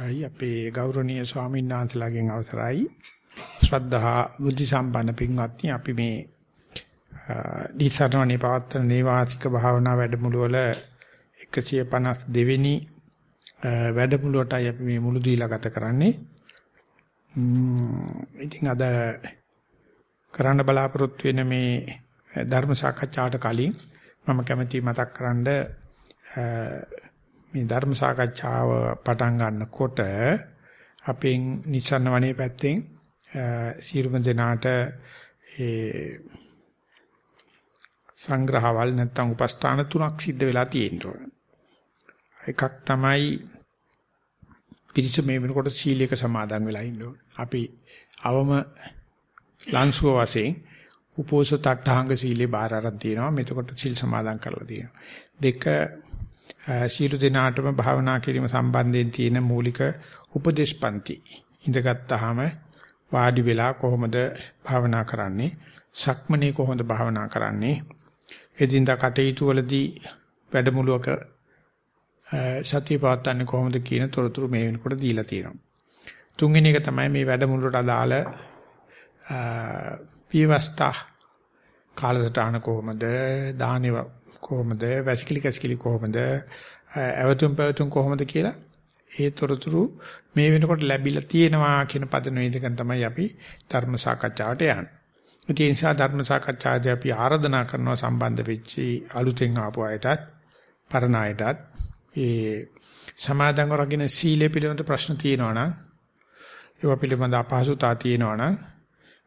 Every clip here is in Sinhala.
අවස්ථයි අපේ ගෞරවනීය ස්වාමීන් වහන්සේලාගෙන් අවසරයි. ශ්‍රද්ධා බුද්ධ සම්පන්න පින්වත්නි අපි මේ දීසරණේ පවත්වන නේවාසික භාවනා වැඩමුළු වල 152 වෙනි වැඩමුළුවටයි අපි මේ මුළු දීලා ගත කරන්නේ. ඉතින් අද කරන්න බලාපොරොත්තු වෙන මේ ධර්ම සාකච්ඡාවට කලින් මම කැමැති මතක් කරන්න මේ ධර්ම සාකච්ඡාව පටන් ගන්නකොට අපෙන් නිසන්න වනේ පැත්තෙන් සීරුම දෙනාට ඒ සංග්‍රහවල් නැත්තම් උපස්ථාන තුනක් සිද්ධ වෙලා තියෙනවා. එකක් තමයි පිරිස මේ වෙනකොට සීලයක සමාදන් වෙලා ඉන්න අපි අවම ලන්සුව වශයෙන් උපෝසත අට්ඨාංග සීලේ බාර අරන් තියෙනවා. මෙතකොට සිල් සමාදන් කරලා තියෙනවා. දෙක සීල දිනාටම භාවනා කිරීම සම්බන්ධයෙන් තියෙන මූලික උපදේශපන්ති. ඉඳගත්tාම වාඩි වෙලා කොහොමද භාවනා කරන්නේ? සක්මනේ කොහොමද භාවනා කරන්නේ? එදින්දා කටයුතු වලදී වැඩමුළුවක සතිය පවත්වන්නේ කොහොමද කියන තොරතුරු මේ වෙනකොට දීලා තියෙනවා. තුන්වෙනි එක තමයි මේ වැඩමුළුවට අදාළ පියවස්තා කාලසටහන කොහොමද? දානේ කොහොමද? වැසිකිලි කැසිකිලි කොහොමද? ඇවතුම් පැවතුම් කොහොමද කියලා ඒ තොරතුරු මේ වෙනකොට ලැබිලා තියෙනවා කියන පද නේදකන් තමයි අපි ධර්ම සාකච්ඡාවට යන්නේ. ඒ නිසා ධර්ම සාකච්ඡාදී අපි ආරාධනා කරනවා සම්බන්ධ වෙච්චි අලුතෙන් ආපු අයටත් පරණ අයටත් ඒ සමාදන්ව රකින්න සීලය පිළිබඳ ප්‍රශ්න තියෙනවා නම් ඒවා පිළිබඳ අපහසුතාව තියෙනවා නම්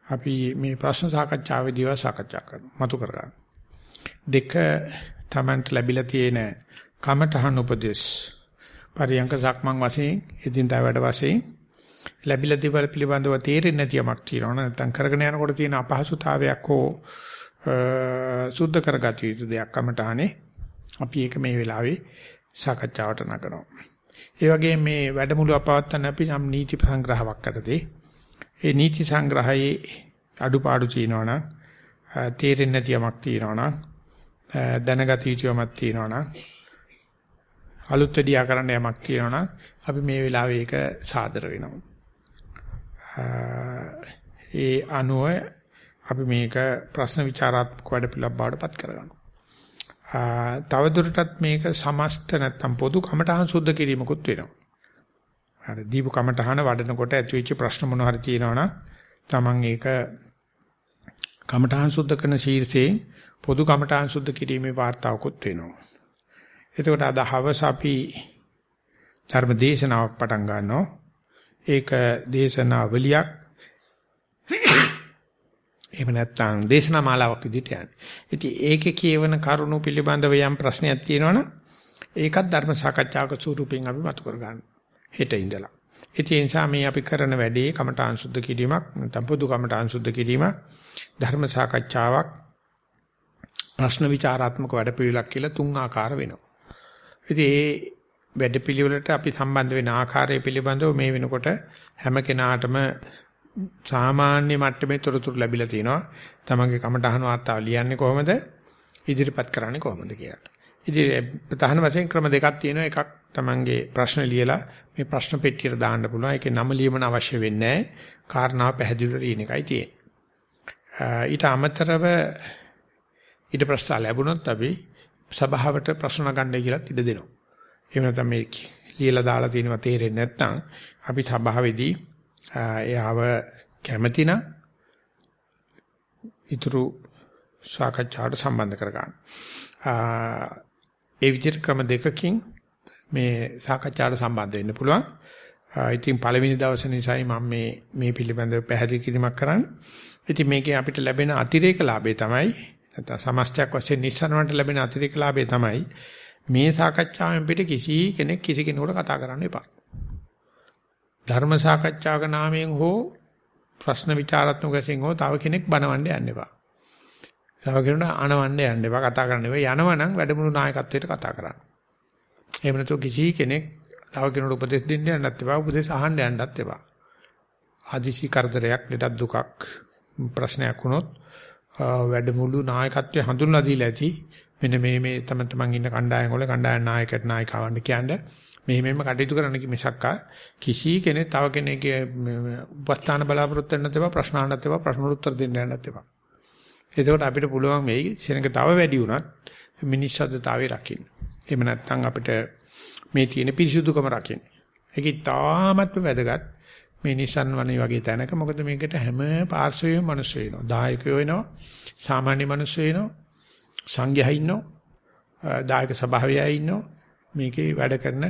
අපි මේ ප්‍රශ්න සාකච්ඡාවේදීව සාකච්ඡා කරනවා. මතු කරගන්න. දෙක තමන්ට ලැබිලා තියෙන කමඨහන් උපදේශ පරියංක සක්මන් වශයෙන් එදින්දා වැඩ වශයෙන් ලැබිලා දේවල් පිළිබඳව තේරෙන්නේ නැති යමක් තියෙනවා නැත්නම් කරගෙන යනකොට තියෙන අපහසුතාවයක් හෝ සුද්ධ කරගatiya යුතු දෙයක් කමඨහනේ අපි ඒක මේ වෙලාවේ සාකච්ඡාවට නගනවා. ඒ වගේ මේ වැඩමුළු අපවත්තන අපි නම් නීති සංග්‍රහයක් කරදී ඒ නීති සංග්‍රහයේ අඩුපාඩු තියෙනවනම් තේරෙන්නේ නැති යමක් තියෙනවනම් දැනගත යුතු යමක් තියෙනවනම් අලුත් දෙයක් කරන්න යමක් තියෙනවනම් අපි මේ වෙලාවේ ඒක සාදර වෙනවා. ඒ අනුව අපි මේක ප්‍රශ්න විචාරාත්මක වැඩ පිළිවෙලක් බවට පත් කරගන්නවා. තවදුරටත් මේක සමස්ත නැත්තම් පොදු කමඨහං සුද්ධ කිරීමකුත් වෙනවා. අර දීපු කමඨහන වඩනකොට ඇතිවෙච්ච ප්‍රශ්න මොන හරි තියෙනවනම් Taman ඒක කමඨහං සුද්ධ කරන ශීර්ෂයේ පොදු කමඨහං සුද්ධ කිරීමේ වාර්තාවකුත් වෙනවා. එතකොට අද හවස අපි ධර්ම දේශනාවක් පටන් ගන්නවා. ඒක දේශනාවලියක් එහෙම නැත්නම් දේශනා මාලාවක් විදිහට යන්නේ. ඉතින් ඒකේ කියවන කරුණු පිළිබඳව යම් ප්‍රශ්නයක් තියෙනවනම් ඒකත් ධර්ම සාකච්ඡාවක ස්වරූපයෙන් අපි මතු කර ගන්නවා. හෙට ඉඳලා. ඒ නිසා මේ අපි කරන වැඩේ කමඨාන් සුද්ධ කිරීමක් නැත්නම් පොදු කමඨාන් සුද්ධ කිරීමක් ධර්ම සාකච්ඡාවක් ප්‍රශ්න විචාරාත්මක වැඩපිළිවෙලක් කියලා තුන් ආකාර වෙනවා. ඉතින් ඒ වැඩපිළිවෙලට අපි සම්බන්ධ වෙන ආකාරය පිළිබඳව මේ වෙනකොට හැම කෙනාටම සාමාන්‍ය මට්ටමේ තොරතුරු ලැබිලා තිනවා. තමන්ගේ කමඨහන වාර්තාව ලියන්නේ කොහොමද? ඉදිරිපත් කරන්නේ කොහොමද කියලා. ඉතින් ප්‍රධාන වශයෙන් ක්‍රම දෙකක් තියෙනවා. එකක් තමන්ගේ ප්‍රශ්න ලියලා මේ ප්‍රශ්න පෙට්ටියට දාන්න පුළුවන්. ඒකේ නම ලියමන අවශ්‍ය වෙන්නේ නැහැ. කාරණාව පැහැදිලිව ලියන එකයි තියෙන්නේ. ඊට අමතරව ඊට ප්‍රශ්න ලැබුණොත් අපි සභාවට ප්‍රශ්න ගන්නයි කියලා ඉඩ දෙනවා. එහෙම නැත්නම් මේ ලියලා දාලා තියෙනවා තේරෙන්නේ නැත්නම් අපි සභාවේදී එයාව කැමැතිනම් ඊතුරු සාකච්ඡාවට සම්බන්ධ කරගන්න. ඒ විදිහට ක්‍රම දෙකකින් මේ සාකච්ඡාවට සම්බන්ධ වෙන්න පුළුවන්. ඉතින් පළවෙනි දවසේ නිසායි මම මේ මේ පිළිබඳව පැහැදිලි කිරීමක් කරන්නේ. ඉතින් මේකේ අපිට ලැබෙන අතිරේක ලාභය තමයි නැත්නම් සමස්තයක් වශයෙන් නිස්සනවන්ට ලැබෙන අතිරේක ලාභය තමයි මේ සාකච්ඡාවෙන් පිට කිසි කෙනෙක් කිසි කෙනෙකුට කතා කරන්න එපා. ධර්ම සාකච්ඡාවක නාමයෙන් හෝ ප්‍රශ්න විචාරාත්මක වශයෙන් හෝ තව කෙනෙක් බනවන්න යන්න එපා. තව කෙනෙකුට අනවන්න යන්න එපා කතා කරන්න එපා. යනවනම් වැඩමුළු නායකත්වයට කතා කරන්න. එහෙම නැත්නම් කිසි කෙනෙක් තව කෙනෙකුට උපදෙස් දෙන්න යන්නත් එපා. උපදෙස් අහන්න යන්නත් එපා. හදිසි කරදරයක්, ලෙඩක් දුකක් ප්‍රශ්නයක් වුණොත් වැඩමුළු නායකත්වයේ හඳුන්ලා දීලා ඇති. මෙන්න මේ මේ තම තමන් ඉන්න කණ්ඩායම් වල කණ්ඩායම් නායකට නායිකාවන්ට කියන්නේ මේ මෙහෙම කටයුතු කරන්න කි මිසක්ක කිසි කෙනෙක් තව කෙනෙක්ගේ උපස්ථාන බලාපොරොත්තු වෙන්නත් එපා ප්‍රශ්න අහන්නත් එපා ප්‍රශ්න උත්තර දෙන්න යන්නත් එපා. එතකොට අපිට පුළුවන් මේ සෙනඟ තව වැඩි වුණත් මිනිස්සද්දතාවේ රකින්න. එහෙම නැත්නම් අපිට මේ තියෙන පිරිසුදුකම රකින්න. ඒක ඉතාමත්ම වැදගත් මේ Nissan වනේ වගේ තැනක මොකද මේකට හැම පාර්ශවයෙම මිනිස්සු වෙනවා. දායකයෝ වෙනවා. සාමාන්‍ය මිනිස්සු වෙනවා. සංඝයා ඉන්නවා. දායක සභාවයයි ඉන්නවා. මේකේ වැඩ කරන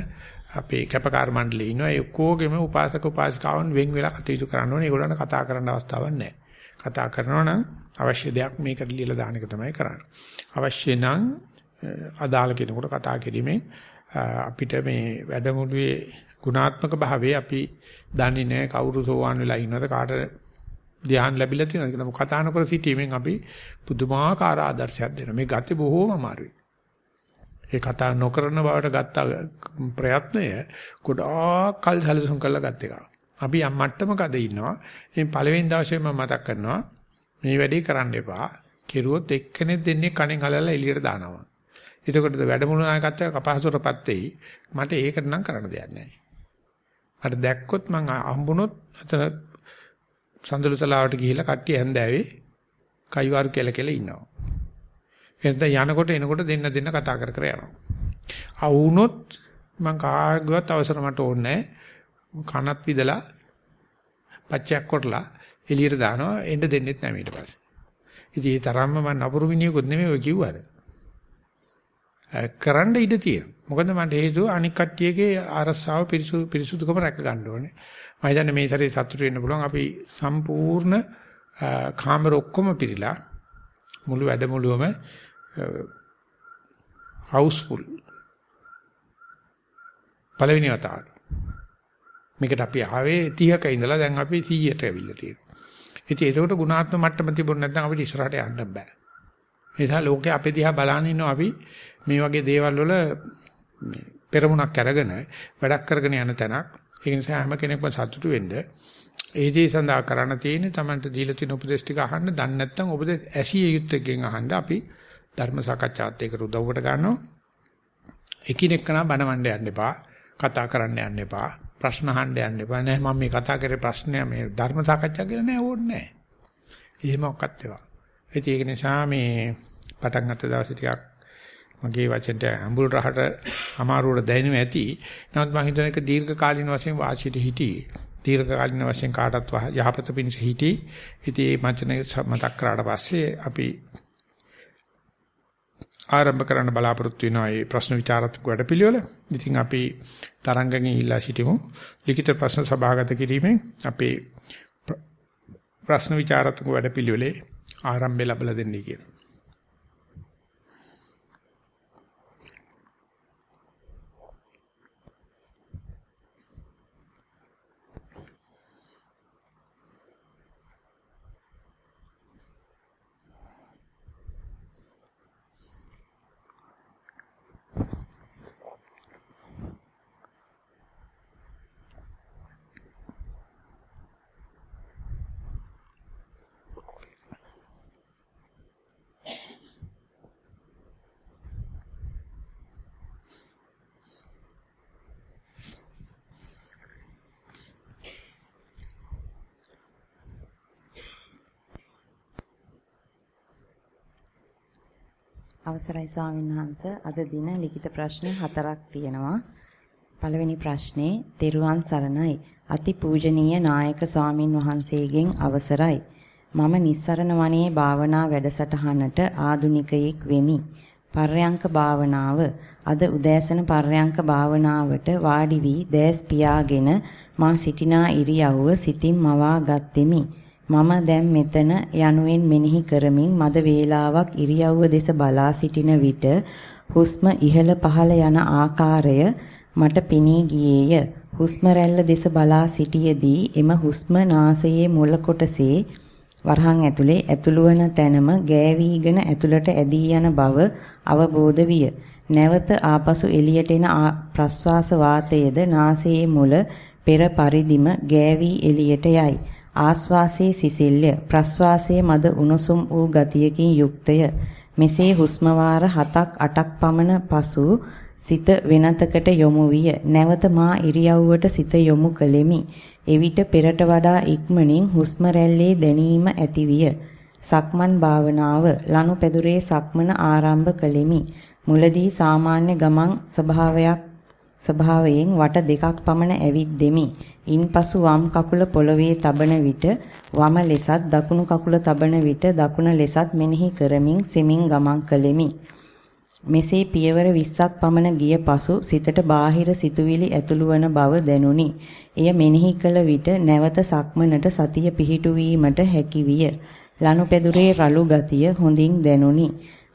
අපේ කැපකාර මණ්ඩලයේ ඉන්නවා. ඒ ඔක්කොගෙම උපාසක උපාසිකාවන් වෙන් වෙලා කටයුතු කරන්න ඕනේ. ඒගොල්ලන්ට කතා කරන්න අවස්ථාවක් නැහැ. කතා කරනවා නම් අවශ්‍ය දෙයක් මේකට ලියලා දාන එක තමයි කරන්නේ. අවශ්‍ය නම් අදාළ කෙනෙකුට කතා කිරීමෙන් අපිට මේ වැඩමුළුවේ ගුණාත්මක භාවයේ අපි දන්නේ නැහැ කවුරු සෝවාන් වෙලා ඉන්නවද කාට ධ්‍යාන ලැබිලා තියෙනවද කියලා කතා නොකර සිටීමෙන් අපි පුදුමාකාර ආදර්ශයක් දෙනවා. මේ ගති බොහෝම අමාරුයි. ඒ කතා නොකරන බවට ගත්ත ප්‍රයත්නය ගොඩාක් කල් සැලසුම් කරලා ගත්ත එකක්. අපි යම් මට්ටමකද ඉන්නවා. මේ පළවෙනි දවසේ මම මතක් කරනවා මේ වැඩේ කරන්න එපා. කෙරුවොත් එක්කෙනෙක් දෙන්නේ කණෙන් හලලා එළියට දානවා. එතකොටද වැඩමුළු නායකත්වය කපහසුරපත් වෙයි. මට ඒකට නම් කරන්න දෙයක් නැහැ. මට දැක්කොත් මං හම්බුනොත් අතන සඳලුතලාවට ගිහිල්ලා කට්ටිය හැන්දෑවේ කයිවාරු කෙල කෙල ඉන්නවා. එතන යනකොට එනකොට දෙන්න දෙන්න කතා කර කර යනවා. ආවුනොත් මං කාගවත් අවසර මට ඕනේ කනත් විදලා පච්චයක් කොටලා එළියට දානවා එන්න දෙන්නෙත් නැහැ ඊට පස්සේ. ඉතින් ඒ තරම්ම මම නපුරු මිනිහෙකුත් නෙමෙයි ඔය කිව්වට. කරන්න ඉඩ තියෙනවා. මොකද මට හේතුව අනික් කට්ටියගේ ආරස්සාව පිරිසුදු පිරිසුදුකම රැක ගන්න ඕනේ. මම හිතන්නේ මේ සැරේ සතුට වෙන්න පුළුවන් අපි සම්පූර්ණ කාමර ඔක්කොම පිරීලා මුළු වැඩමුළුවම හවුස්ෆුල් පළවෙනි වතාවට මේකට අපි ආවේ 30ක ඉඳලා දැන් අපි 100ට ඇවිල්ලා තියෙනවා. ඉතින් ඒකට ගුණාත්මක මට්ටම තිබුණ නැත්නම් අපිට ඉස්සරහට යන්න බෑ. ඒ නිසා ලෝකේ අපේ දිහා බලන ඉන්නවා අපි මේ වගේ දේවල් වල මේ පෙරමුණක් අරගෙන වැඩක් කරගෙන යන තැනක්. ඒ නිසා හැම කෙනෙක්ම සතුටු වෙන්න ඒ දේ සඳහා කරන්න තියෙන්නේ Tamanට දීලා තියෙන උපදේශ ටික අහන්න. දන්නේ නැත්නම් උපදේශ ඇසිය යුත්තේකින් අහන්න අපි ධර්ම සාකච්ඡාත් එක්ක උදව්වට ගන්නවා. එකිනෙකනා බනවන්න යන්න එපා. කතා කරන්න යන්න එපා. ප්‍රශ්න අහන්න යන්න එපා. නෑ මම මේ කතා කරේ ප්‍රශ්නය මේ ධර්ම සාකච්ඡා කියලා නෑ ඕනේ නෑ. එහෙම ඔක්කත් ඒවා. ඒක නිසා මේ පටන් ගත්ත දවසේ ටිකක් මගේ වචනට අඹුල් රහට අමාරුවට දැනෙන්නේ ඇති. නමුත් මම හිතන එක දීර්ඝ කාලින වශයෙන් වාසියට හිටියේ. දීර්ඝ කාලින වශයෙන් කාටත් යහපත පිණිස හිටියේ. ඉතින් මේ වචන මතක් කරාට පස්සේ අපි ආරම්භ කරන්න බලාපොරොත්තු වෙනවා මේ ප්‍රශ්න විචාරත්මක වැඩපිළිවෙල. ඉතින් අපි තරංගගෙන් ඉල්ලා සිටිමු. ලිඛිත ප්‍රශ්න සභාගත කිරීමෙන් අපේ ප්‍රශ්න විචාරත්මක වැඩපිළිවෙලේ ආරම්භය ලැබලා දෙන්නේ කියලා. අවසරයි ස්වාමීන් වහන්ස අද දින ලිඛිත ප්‍රශ්න හතරක් තියෙනවා. පළවෙනි ප්‍රශ්නේ තෙරුවන් සරණයි. අති පූජනීය නායක ස්වාමින් වහන්සේගෙන් අවසරයි. මම නිස්සරණ වනයේ භාවනා වැඩසටහනට ආදුනිකයෙක් වෙමි. පර්යංක භාවනාව අද උදෑසන පර්යංක භාවනාවට වාඩි වී දැස් පියාගෙන මා සිටිනා ඉරියව්ව සිතින් මවා ගත්ෙමි. මම දැන් මෙතන යනුවෙන් මෙනෙහි කරමින් මද වේලාවක් ඉරියව්ව දෙස බලා සිටින විට හුස්ම ඉහළ පහළ යන ආකාරය මට පෙනී ගියේය. හුස්ම රැල්ල දෙස බලා සිටියේදී එම හුස්ම නාසයේ මුල කොටසේ වරහන් ඇතුලේ ඇතුළු වන තැනම ගෑවිගෙන ඇතුළට ඇදී යන බව අවබෝධ විය. නැවත ආපසු එළියට එන ප්‍රස්වාස වාතයේද නාසයේ මුල පෙර පරිදිම ගෑවි එළියට යයි. ආස්වාසයේ සිසිල්ය ප්‍රස්වාසයේ මද උණුසුම් වූ ගතියකින් යුක්තය මෙසේ හුස්ම වාර 7ක් 8ක් පමණ පසු සිත වෙනතකට යොමු විය. නැවත මා ඉරියව්වට සිත යොමු කළෙමි. එවිට පෙරට වඩා ඉක්මනින් හුස්ම දැනීම ඇතිවිය. සක්මන් භාවනාව ලනුපැදුරේ සක්මන ආරම්භ කළෙමි. මුලදී සාමාන්‍ය ගමන් ස්වභාවයක් ස්වභාවයෙන් වට දෙකක් පමණ ඇවිද්දෙමි. ඉන්පසු වම් කකුල පොළවේ තබන විට වම ලෙසත් දකුණු කකුල තබන විට දකුණ ලෙසත් මෙනෙහි කරමින් සෙමින් ගමන් කළෙමි. මෙසේ පියවර 20ක් පමණ ගිය පසු සිතට බාහිර සිතුවිලි ඇතුළු වන බව දැනුනි. එය මෙනෙහි කළ විට නැවත සක්මනට සතිය පිහිටුවීමට හැකි විය. ලනුපෙදුරේ රළු ගතිය හොඳින් දැනුනි.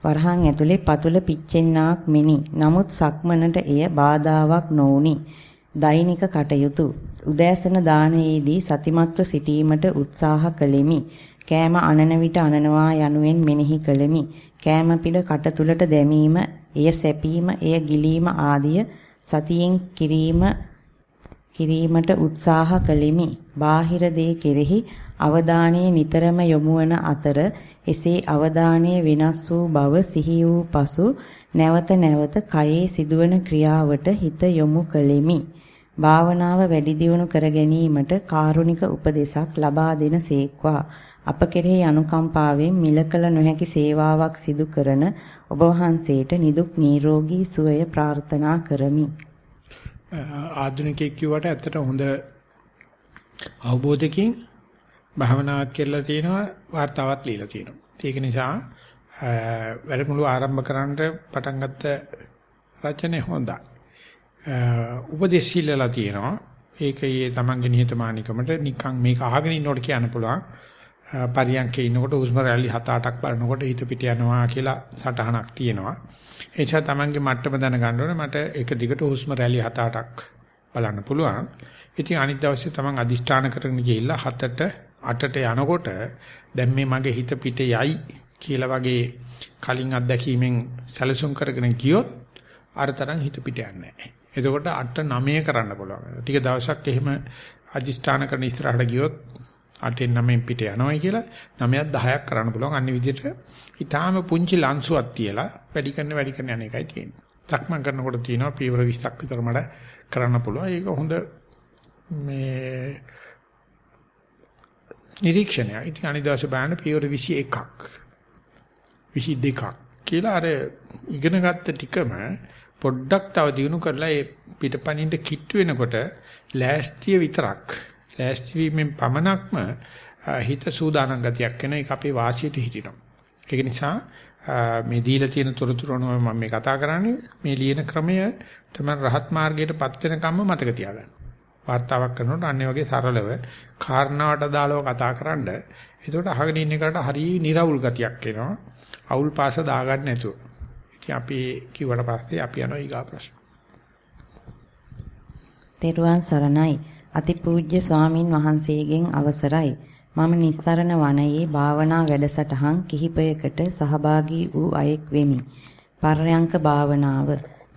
වරහන් ඇතුලේ පතුල පිච්චෙන්නාක් මෙනි. නමුත් සක්මනට එය බාධාවක් නොඋනි. දෛනික කටයුතු උදෑසන දානයේදී සතිමත්ව සිටීමට උත්සාහ කළෙමි. කෑම අනන විට අනනවා යනුවෙන් මෙනෙහි කළෙමි. කෑම පිළ කට තුලට දැමීම, එය සැපීම, එය ගිලීම ආදිය සතියෙන් කිරීම කිරීමට උත්සාහ කළෙමි. බාහිර දේ කෙරෙහි අවධානය නිතරම යොමු වන අතර එසේ අවධානය වෙනස් වූ බව සිහි වූ පසු නැවත නැවත කයේ සිදුවන ක්‍රියාවට හිත යොමු කළෙමි. භාවනාව වැඩි දියුණු කර ගැනීමට කාරුණික උපදෙසක් ලබා දෙන සේක්වා අප කෙරෙහි අනුකම්පාවෙන් මිලකල නොහැකි සේවාවක් සිදු කරන ඔබ වහන්සේට නිදුක් නිරෝගී සුවය ප්‍රාර්ථනා කරමි. ආධුනිකයෙක් කියුවට ඇත්තට හොඳ අවබෝධකින් භාවනාවක් කියලා තියෙනවා වார்த்தාවක් ලියලා තියෙනවා. ඒක නිසා වැඩමුළු ආරම්භ කරන්න පටන් ගත්ත රචනය හොඳයි. උපදේශ ඉල්ලලා තියෙනවා. ඒක ඊයේ තමන්ගේ නිහතමානීකමට නිකන් මේක අහගෙන ඉන්නකොට කියන්න පුළුවන්. පරියන්කේ ඉන්නකොට හුස්ම රැලි 7-8ක් බලනකොට හිත පිට යනවා කියලා සටහනක් තියෙනවා. ඒ නිසා තමන්ගේ මට්ටම දැනගන්න ඕනේ මට එක දිගට හුස්ම රැලි 7-8ක් බලන්න පුළුවන්. ඉතින් අනිත් දවසේ තමන් අදිෂ්ඨාන කරගෙන ගිහිල්ලා 7ට 8ට යනකොට දැන් මේ මගේ හිත පිට යයි කියලා වගේ කලින් අත්දැකීමෙන් සැලසුම් කරගෙන ගියොත් අරතරන් හිත පිට යන්නේ නැහැ. එතකොට 8 9 කරන්න පුළුවන්. ටික දවසක් එහෙම අදිෂ්ඨාන කරන ඉස්සරහට ගියොත් 8න් 9න් පිට යනවායි කියලා 9ක් 10ක් කරන්න පුළුවන්. අනිත් විදිහට ඊටාම පුංචි ලන්සුවක් තියලා වැඩි කරන වැඩි කරන යන එකයි තියෙන්නේ. සක්මන් කරනකොට තියෙනවා පීවර 20ක් විතර මඩ කරන්න පුළුවන්. ඒක හොඳ මේ නිරීක්ෂණය. ඉතින් අනිත් දවසේ බලන්න පීවර 21ක් 22ක් කියලා අර ඉගෙන ගත්ත ටිකම පොඩ්ඩක් තව දිනු කරලා ඒ පිටපණින්ට කිට්ටු වෙනකොට ලෑස්තිය විතරක් ලෑස්ති වීමෙන් පමණක්ම හිත සූදානම් ගතියක් වෙන එක අපේ වාසියට හිටිනවා. ඒක නිසා මේ දීලා තියෙන තොරතුරු අනුව මම මේ කතා කරන්නේ මේ ලියන ක්‍රමය තමයි රහත් මාර්ගයට පත් වෙනකම්ම මතක තියාගන්න. වාර්තාවක් කරනකොට අන්නේ වගේ සරලව කාරණාවට දාලව කතා කරන්න. එතකොට අහගෙන ඉන්න එකට හරිය නිර්වුල් ගතියක් එනවා. අවුල් පාස දාගන්න නැතුව. ඉතින් අපි කිව්වට පස්සේ අපි යනවා ඊගා ප්‍රශ්න. තෙරුවන් සරණයි. අතිපූජ්‍ය ස්වාමින් වහන්සේගෙන් අවසරයි. මම නිස්සරණ වනයේ භාවනා වැඩසටහන් කිහිපයකට සහභාගී වූ අයෙක් වෙමි. පර්යංක භාවනාව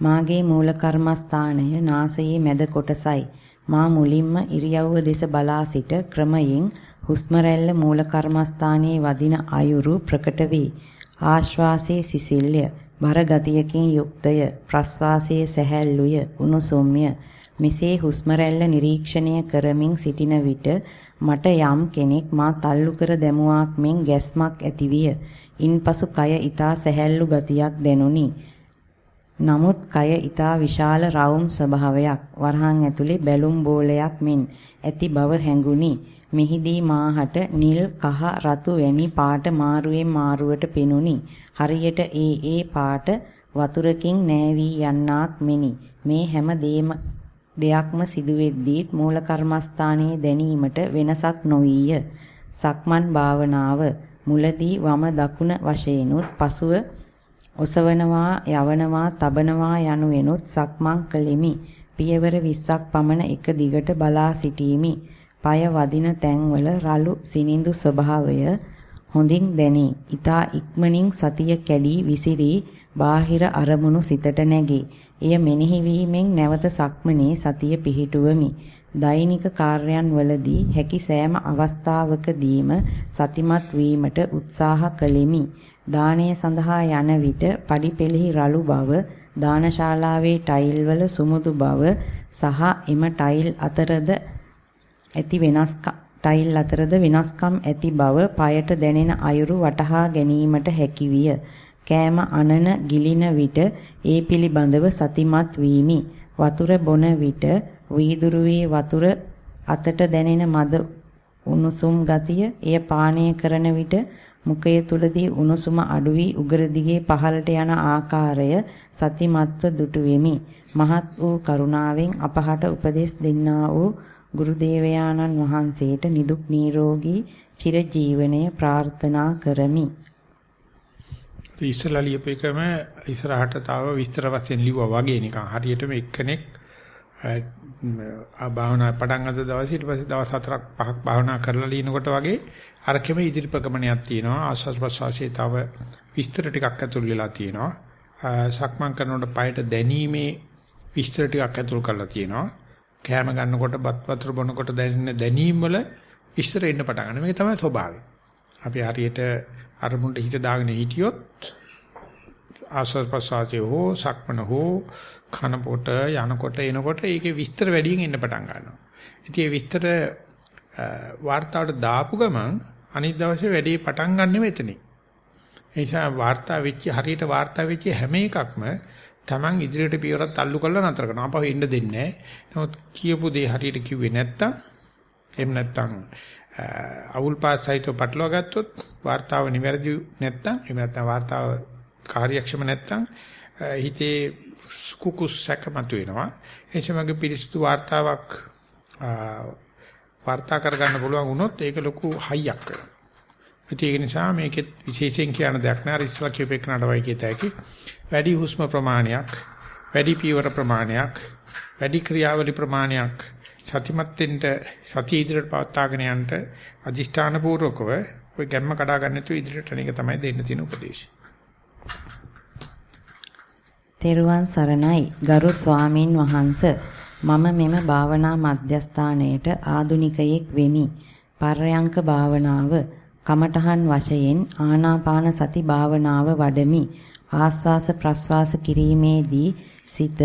මාගේ මූල කර්මස්ථානය නාසයේ මැද කොටසයි. මා මුලින්ම ඉරියව්ව දෙස බලා සිට ක්‍රමයෙන් හුස්ම රැල්ල මූල කර්මස්ථානයේ වදින අයුරු ප්‍රකට වේ. ආශ්වාසයේ සිසිල්ය බර ගතියකින් යුක්තය ප්‍රස්වාසයේ සැහැල්ලුය උණුසුම්ය මෙසේ හුස්ම රැල්ල නිරීක්ෂණය කරමින් සිටින විට මට යම් කෙනෙක් මා තල්ලු කර දැමුවාක් මෙන් ගැස්මක් ඇතිවිය. ඉන්පසු කය ඊතා සැහැල්ලු ගතියක් දැනුනි. නමුත් කය ඊතා විශාල රවුම් ස්වභාවයක් වරහන් ඇතුලේ බැලුම් බෝලයක් මෙන් ඇති බව හැඟුනි. මෙහිදී මාහට නිල් කහ රතු වැනි පාට මාරුවෙන් මාරුවට පෙනුනි. හරියට ඒ ඒ පාට වතුරකින් නෑවී යන්නාක් මෙනි. මේ හැම දෙයක්ම සිදුවෙද්දීත් මූල කර්මස්ථානයේ දැනීමට වෙනසක් නොවිය. සක්මන් භාවනාව මුලදී වම දකුණ වශයෙන්ුත් පසුව ඔසවනවා යවනවා තබනවා යනුවෙනුත් සක්මන් කළෙමි. පියවර 20ක් පමණ එක දිගට බලා සිටීමි. পায় වදින තැන්වල රළු සිනිඳු ස්වභාවය හොඳින් දැනේ. ඊතා ඉක්මනින් සතිය කැඩී විසිරී බාහිර අරමුණු සිතට නැගේ. එය මෙනෙහි වීමෙන් නැවත සක්මනේ සතිය පිහිටුවමි. දෛනික කාර්යයන් වලදී හැකි සෑම අවස්ථාවකදීම සතිමත් වීමට උත්සාහ කළෙමි. දානය සඳහා යන විට padi පෙළෙහි රළු බව දානශාලාවේ ටයිල් වල සුමුදු බව සහ එම ටයිල් අතරද ඇති වෙනස්කම් ටයිල් අතරද වෙනස්කම් ඇති බව পায়ට දැනෙන අයුරු වටහා ගැනීමට හැකි විය. කෑම අනන ගිලින විට ඒ පිළිබඳව සතිමත් වීමි. වතුර බොන විට වීදුරුවේ වතුර අතට දැනෙන මද උණුසුම් ගතිය එය පානය කරන විට මුඛය තුලදී උණුසුම අඩු වී උගර දිගේ පහළට යන ආකාරය සතිමත්ව දුටු වෙමි. මහත් වූ කරුණාවෙන් අපහට උපදෙස් දෙන්නා වූ ගුරු දේවයාණන් වහන්සේට නිදුක් නිරෝගී චිරජීවනය ප්‍රාර්ථනා කරමි. ඉස්සලා ලියපේකම ඉස්සරහට තව විස්තර වශයෙන් ලිව්වා වගේ නිකන් හරියටම එක්කෙනෙක් ආ භාවනා පටන් ගන්න දවසේ ඊට පස්සේ දවස් හතරක් පහක් භාවනා කරලා ලිනකොට වගේ අරකෙම ඉදිරි ප්‍රගමනයක් තියෙනවා. ආස්වාස් ප්‍රසවාසයේ තව විස්තර ටිකක් ඇතුල් වෙලා තියෙනවා. සක්මන් කරනකොට පයට දැනීමේ විස්තර ටිකක් ඇතුල් කරලා තියෙනවා. කෑම ගන්නකොට බත් වතුර බොනකොට දැනෙන දැනීම් වල ඉස්සර එන්න පටන් ගන්න. මේක තමයි ස්වභාවය. අපි හරියට අරමුණට හිත දාගෙන හිටියොත් ආස්වාද ප්‍රසආතය හෝ සක්මන හෝ කනකොට යනකොට එනකොට ඒකේ විස්තර වැඩියෙන් එන්න පටන් ගන්නවා. ඉතින් ඒ විස්තර වார்த்தාවට දාපු ගමන් අනිත් දවසේ වැඩි පටන් ගන්නෙ මෙතනින්. ඒ නිසා වාර්තා වෙච්ච හරියට වාර්තා වෙච්ච හැම එකක්ම Taman ඉදිරියට පියවරක් තල්ලු කරලා නතර කරනවා. අපහු ඉන්න දෙන්නේ නැහැ. කියපු දේ හරියට කිව්වේ නැත්තම් එහෙම නැත්තම් අවුල් පාස් සහිතව පටලවා ගත්තොත් වාර්තාව නිවැරදි නැත්තම් එහෙම නැත්තම් වාර්තාව කාර්යක්ෂම නැත්තම් හිතේ කුකුස් සැකමතු වෙනවා. එනිසාමගේ පිරිසිදු වාර්තාවක් වර්තා කරගන්න පුළුවන් වුණොත් ඒක ලොකු හයියක් වෙනවා. ඒක නිසා මේකෙත් විශේෂයෙන් කියන දෙයක් නෑ අර ඉස්සලා කියපේ කනට වයි කියත හැකි. වැඩි හුස්ම ප්‍රමාණයක්, වැඩි පීවර ප්‍රමාණයක්, වැඩි ක්‍රියාවලි ප්‍රමාණයක් සතිමත් වෙන්න සතිය ඉදිරියට පවත්වාගෙන යන්න අදිෂ්ඨාන පූර්වකව ඔය ගැම්ම කඩා ගන්න තු ඉදිරියට අනේක තමයි දෙන්න තියෙන උපදේශය. තෙරුවන් සරණයි ගරු ස්වාමින් වහන්සේ මම මෙම භාවනා මධ්‍යස්ථානයට ආදුනිකයෙක් වෙමි. පර්යංක භාවනාව කමඨහන් වශයෙන් ආනාපාන සති භාවනාව වඩමි. ආස්වාස ප්‍රස්වාස කිරීමේදී සිත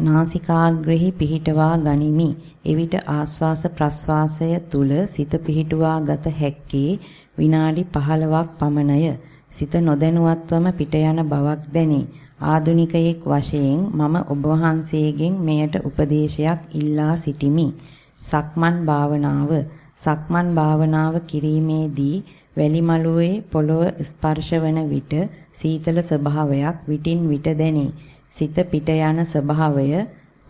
නාසිකාග්‍රෙහි පිහිටවා ගනිමි. එවිට ආස්වාස ප්‍රස්වාසය තුල සිත පිහිටුවා ගත හැක්කේ විනාඩි 15ක් පමණය. සිත නොදැනුවත්වම පිට යන බවක් දැනේ. ආදුනිකයෙක් වශයෙන් මම ඔබ වහන්සේගෙන් මෙයට උපදේශයක් ඉල්ලා සිටිමි. සක්මන් භාවනාව සක්මන් භාවනාව කිරීමේදී වැලිමලුවේ පොළව ස්පර්ශ වන විට සීතල ස්වභාවයක් විටින් විට දැනේ. සිත පිට යන ස්වභාවය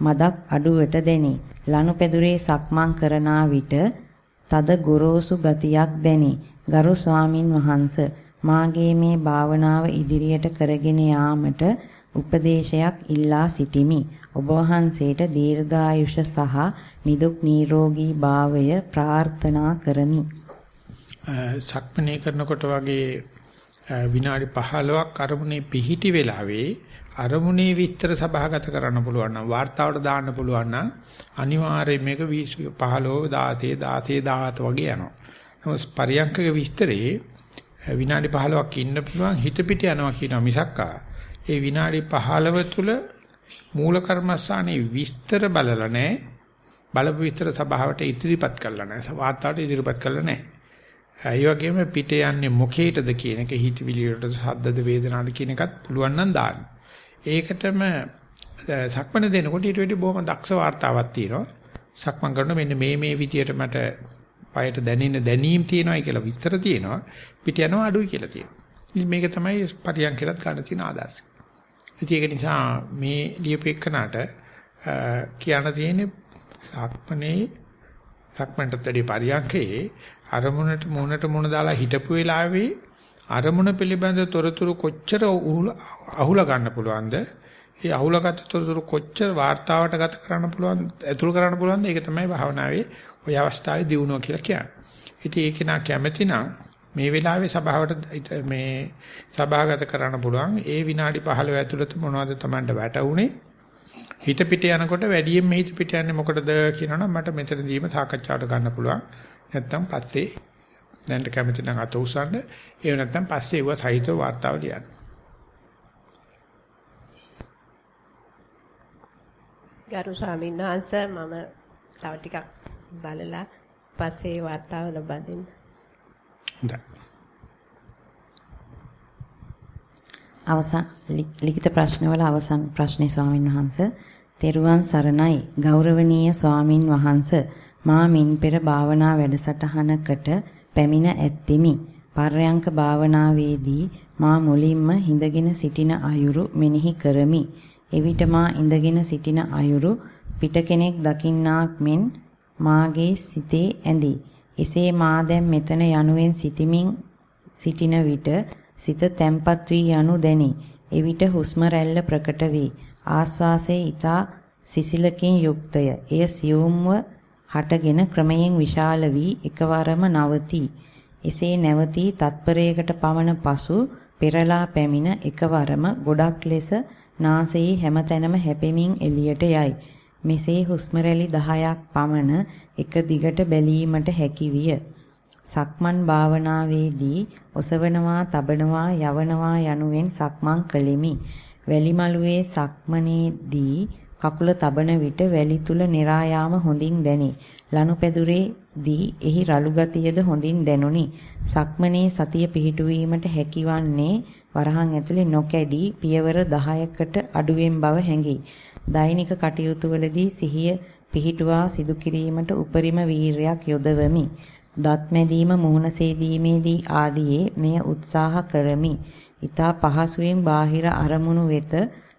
මදක් අඩුවට දැනේ. ලනුපැදුරේ සක්මන් කරනා විට තද ගොරෝසු ගතියක් දැනේ. ගරු ස්වාමින් වහන්සේ මාගේ මේ භාවනාව ඉදිරියට කරගෙන යාමට උපදේශයක් ඉල්ලා සිටිමි. ඔබ වහන්සේට දීර්ඝායුෂ සහ නිදුක් නිරෝගී භාවය ප්‍රාර්ථනා කරමි. සක්මනේ කරනකොට වගේ විනාඩි 15ක් අරමුණේ පිහිටි වෙලාවේ අරමුණේ විස්තර සභාගත කරන්න පුළුවන් නම් වார்த்தාවට දාන්න පුළුවන් නම් අනිවාර්යයෙන් මේක 20 15 16 17 17 වගේ යනවා. නමුත් පරියන්කක විස්තරේ විනාඩි 15ක් ඉන්න පුළුවන් හිත පිට යනවා කියනවා මිසක්කා. ඒ විනාඩි 15 තුල මූල කර්මස්ථානයේ විස්තර බලලා නැහැ. බලපු විස්තර සභාවට ඉදිරිපත් කළා නැහැ. වාතාවරණයට ඉදිරිපත් කළා නැහැ. ඒ වගේම පිට යන්නේ මොකේටද කියන එක හිතවිලි වලට සද්දද වේදනාද කියන එකත් පුළුවන් නම් දාන්න. ඒකටම සක්මණ දෙනකොට ඊට වඩා බොහොම දක්ෂ වார்த்தාවක් තියෙනවා. සක්මන් කරන මෙන්න මේ මේ විදියට මට පයට දැනෙන දැනීම් තියෙනවායි කියලා විස්තර තියෙනවා. පිට යනවා අඩුයි කියලා තියෙනවා. මේක තමයි පරියන්කලත් ගන්න තියෙන ආදර්ශය. ඒක නිසා මේ ලියපෙකනට කියන තියෙන්නේ සක්මනේ සක්මන්ට දෙඩි පරියන්කේ අරමුණට මුණට මුණ දාලා හිටපු වෙලාවේ අරමුණ පිළිබඳ තොරතුරු කොච්චර අහුල ගන්න පුළුවන්ද? ඒ අහුලගත් තොරතුරු කොච්චර වාර්තාවට ගත කරන්න පුළුවන්, ඇතුළු කරන්න පුළුවන්ද? ඒක තමයි භාවනාවේ ওই අවස්ථාවේ දිනුවා කියලා කියන්නේ. ඉතින් ඒක නා කැමැති නම් මේ වෙලාවේ සභාවට මේ සභාගත කරන්න පුළුවන් ඒ විනාඩි 15 ඇතුළත මොනවද Tamanට වැටුනේ හිත පිට යනකොට වැඩියෙන් හිත පිට යන්නේ මොකටද කියනවනම් මට මෙතනදීම සාකච්ඡාවට ගන්න පුළුවන්. නැත්තම් පස්සේ දැනට කැමති නම් අත උසන්න. ඒව නැත්තම් පස්සේ ඒව සහිතව වார்த்தාව ලියන්න. ගරු ස්වාමීන් වහන්සේ මම තව ටිකක් බලලා පස්සේ වார்த்தාව ලබා දෙන්න. අවසන් ලිඛිත ප්‍රශ්නවල අවසන් ප්‍රශ්නේ ස්වාමින් වහන්සේ තෙරුවන් සරණයි. ගෞරවනීය ස්වාමින් වහන්ස මා මින් පෙර භාවනා වැඩසටහනකට පැමිණ ඇත්تمي පර්යංක භාවනාවේදී මා මුලින්ම හිඳගෙන සිටින අයුරු මෙනෙහි කරමි. එවිට මා ඉඳගෙන සිටින අයුරු පිට කෙනෙක් දකින්නාක් මෙන් මාගේ සිතේ ඇඳේ. එසේ මා දැන් මෙතන යනුවෙන් සිටිමින් සිටින විට සිත තැම්පත් වී යනු දැනේ. එවිට හුස්ම රැල්ල ප්‍රකට වේ. ආස්වාසයේ ඊතා සිසිලකින් යුක්තය. එය සියුම්ව හටගෙන ක්‍රමයෙන් විශාල වී එකවරම නවතී. එසේ නැවතී තත්පරයකට පමණ පසු පෙරලා පැමිණ එකවරම ගොඩක් ලෙස නාසයේ හැමතැනම හැපෙමින් එළියට යයි. මෙසේ හුස්ම රැලි 10ක් පමණ එක දිගට බැලීමට හැකි විය. සක්මන් භාවනාවේදී ඔසවනවා, තබනවා, යවනවා යනුවෙන් සක්මන් කළෙමි. වැලිමලුවේ සක්මනේදී කකුල තබන විට වැලි තුල નિરાයාම හොඳින් දැනේ. ලනුපැදුරේදී එහි රළු ගතියද හොඳින් දැනුනි. සක්මනේ සතිය පිහිටුවීමට හැකිවන්නේ වරහන් ඇතුලේ නොකැඩී පියවර 10කට අඩුවෙන් බව හැඟේ. දෛනික කටයුතු වලදී සිහිය පිහිටුවා සිදු කිරීමට උපරිම වීරයක් යොදවමි. දත් මැදීම මුහුණ සේදීමේදී ආදියේ මෙය උත්සාහ කරමි. ඊතා පහසුවෙන් බාහිර අරමුණු වෙත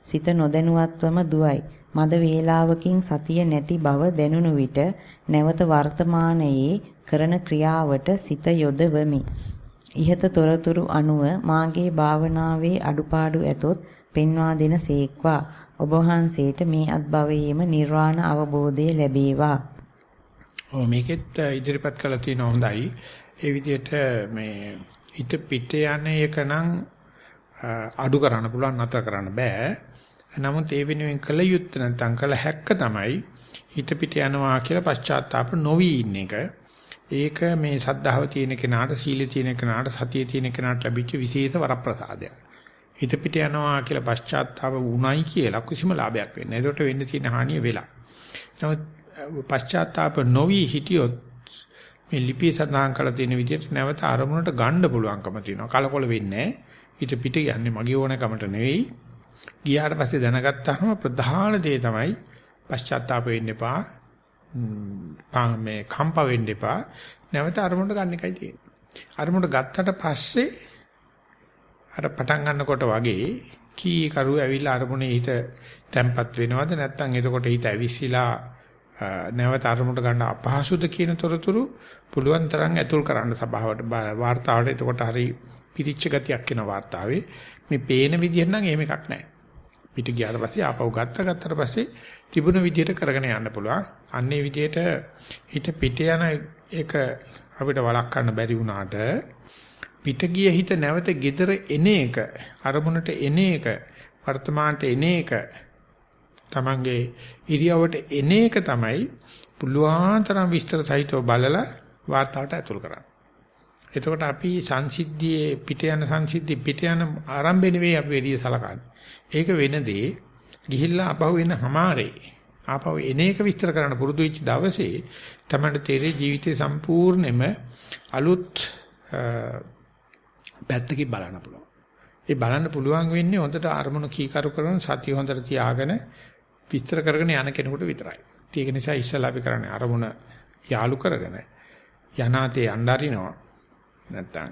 සිත නොදැනුවත්වම දුවයි. මද වේලාවකින් සතිය නැති බව දැනුණු විට නැවත වර්තමානයේ කරන ක්‍රියාවට සිත යොදවමි. ইহත තොරතුරු අනුව මාගේ භාවනාවේ අඩුපාඩු ඇතොත් පෙන්වා දෙන සේක්වා ඔබ වහන්සේට මේ අත්භවයේම නිර්වාණ අවබෝධය ලැබේවා ඔව් මේකෙත් ඉදිරිපත් කළා තියෙන හොඳයි. ඒ විදිහට මේ හිත පිට යන එක නම් අඩු කරන්න පුළුවන් නැතර කරන්න බෑ. නමුත් ඒ වෙනුවෙන් කළ යුත්තේ නැත්නම් කළ හැක්ක තමයි හිත පිට යනවා කියලා පශ්චාත්තාප නොවි ඉන්න එක. ඒක මේ සද්ධාව තියෙන කෙනාට සීල තියෙන කෙනාට සතිය තියෙන කෙනාට ලැබිච්ච විශේෂ වරප්‍රසාදයක්. හිත පිට යනවා කියලා පශ්චාත්තාප වුණයි කියලා කිසිම ලාභයක් වෙන්නේ නැහැ. ඒකට වෙන්න තියෙන හානිය වෙලා. නමුත් පශ්චාත්තාප නොවි හිටියොත් මේ ලිපිය සඳහන් කරලා තියෙන විදිහට නැවත අරමුණට ගන්න පුළුවන්කම තියෙනවා. කලකොල වෙන්නේ ඊට පිට යන්නේ මගේ ඕනකමට නෙවෙයි. ගියාට පස්සේ දැනගත්තාම ප්‍රධාන දේ තමයි පශ්චාත්තාප වෙන්න එපා. මේ කම්ප වෙන්න එපා. නැවත අරමුණට ගන්න එකයි තියෙන්නේ. අරමුණට ගත්තට පස්සේ අර පටන් ගන්නකොට වගේ කී කරුව ඇවිල්ලා අරමුණේ හිත තැම්පත් වෙනවද නැත්නම් එතකොට හිත ඇවිස්සීලා නැවත අරමුණට ගන්න අපහසුද කියන තොරතුරු පුළුවන් තරම් ඇතුල් කරන්න සභාවට වාර්තාවට එතකොට හරි පිරිච්ච ගතියක් එන වාර්තාවේ මේ පේන විදිහ නම් එහෙම එකක් නැහැ. පිට ගියාට පස්සේ ආපහු ගත්ත ගත්තට පස්සේ තිබුණ විදිහට කරගෙන යන්න පුළුවන්. අන්නේ විදිහට හිත පිට යන එක අපිට වළක්වන්න බැරි වුණාට පිට ගිය හිත නැවත gedara එන එක අරමුණට එන එක වර්තමානට එන එක තමන්ගේ ඉරියවට එන එක තමයි පුළුවන් තරම් විස්තර සහිතව බලලා වාර්තාවට ඇතුල් කරන්නේ. එතකොට අපි සංසිද්ධියේ පිට යන සංසිද්ධි පිට යන ආරම්භය නෙවෙයි අපි වෙලිය සලකන්නේ. ඒක වෙනදී ගිහිල්ලා අපහු වෙන හැමාරේ ආපහු එන එක විස්තර කරන්න පුරුදු වෙච්ච දවසේ තමයි තේරෙ ජීවිතේ සම්පූර්ණයෙන්ම අලුත් පැත්තකින් බලන්න පුළුවන්. ඒ බලන්න පුළුවන් වෙන්නේ හොඳට අරමුණු කීකරු කරන සතිය හොඳට තියාගෙන විස්තර කරගෙන යන කෙනෙකුට විතරයි. ඒක නිසා ඉස්සලා අපි කරන්නේ අරමුණ යාලු කරගෙන යනාතේ යnderිනවා. නැත්තම්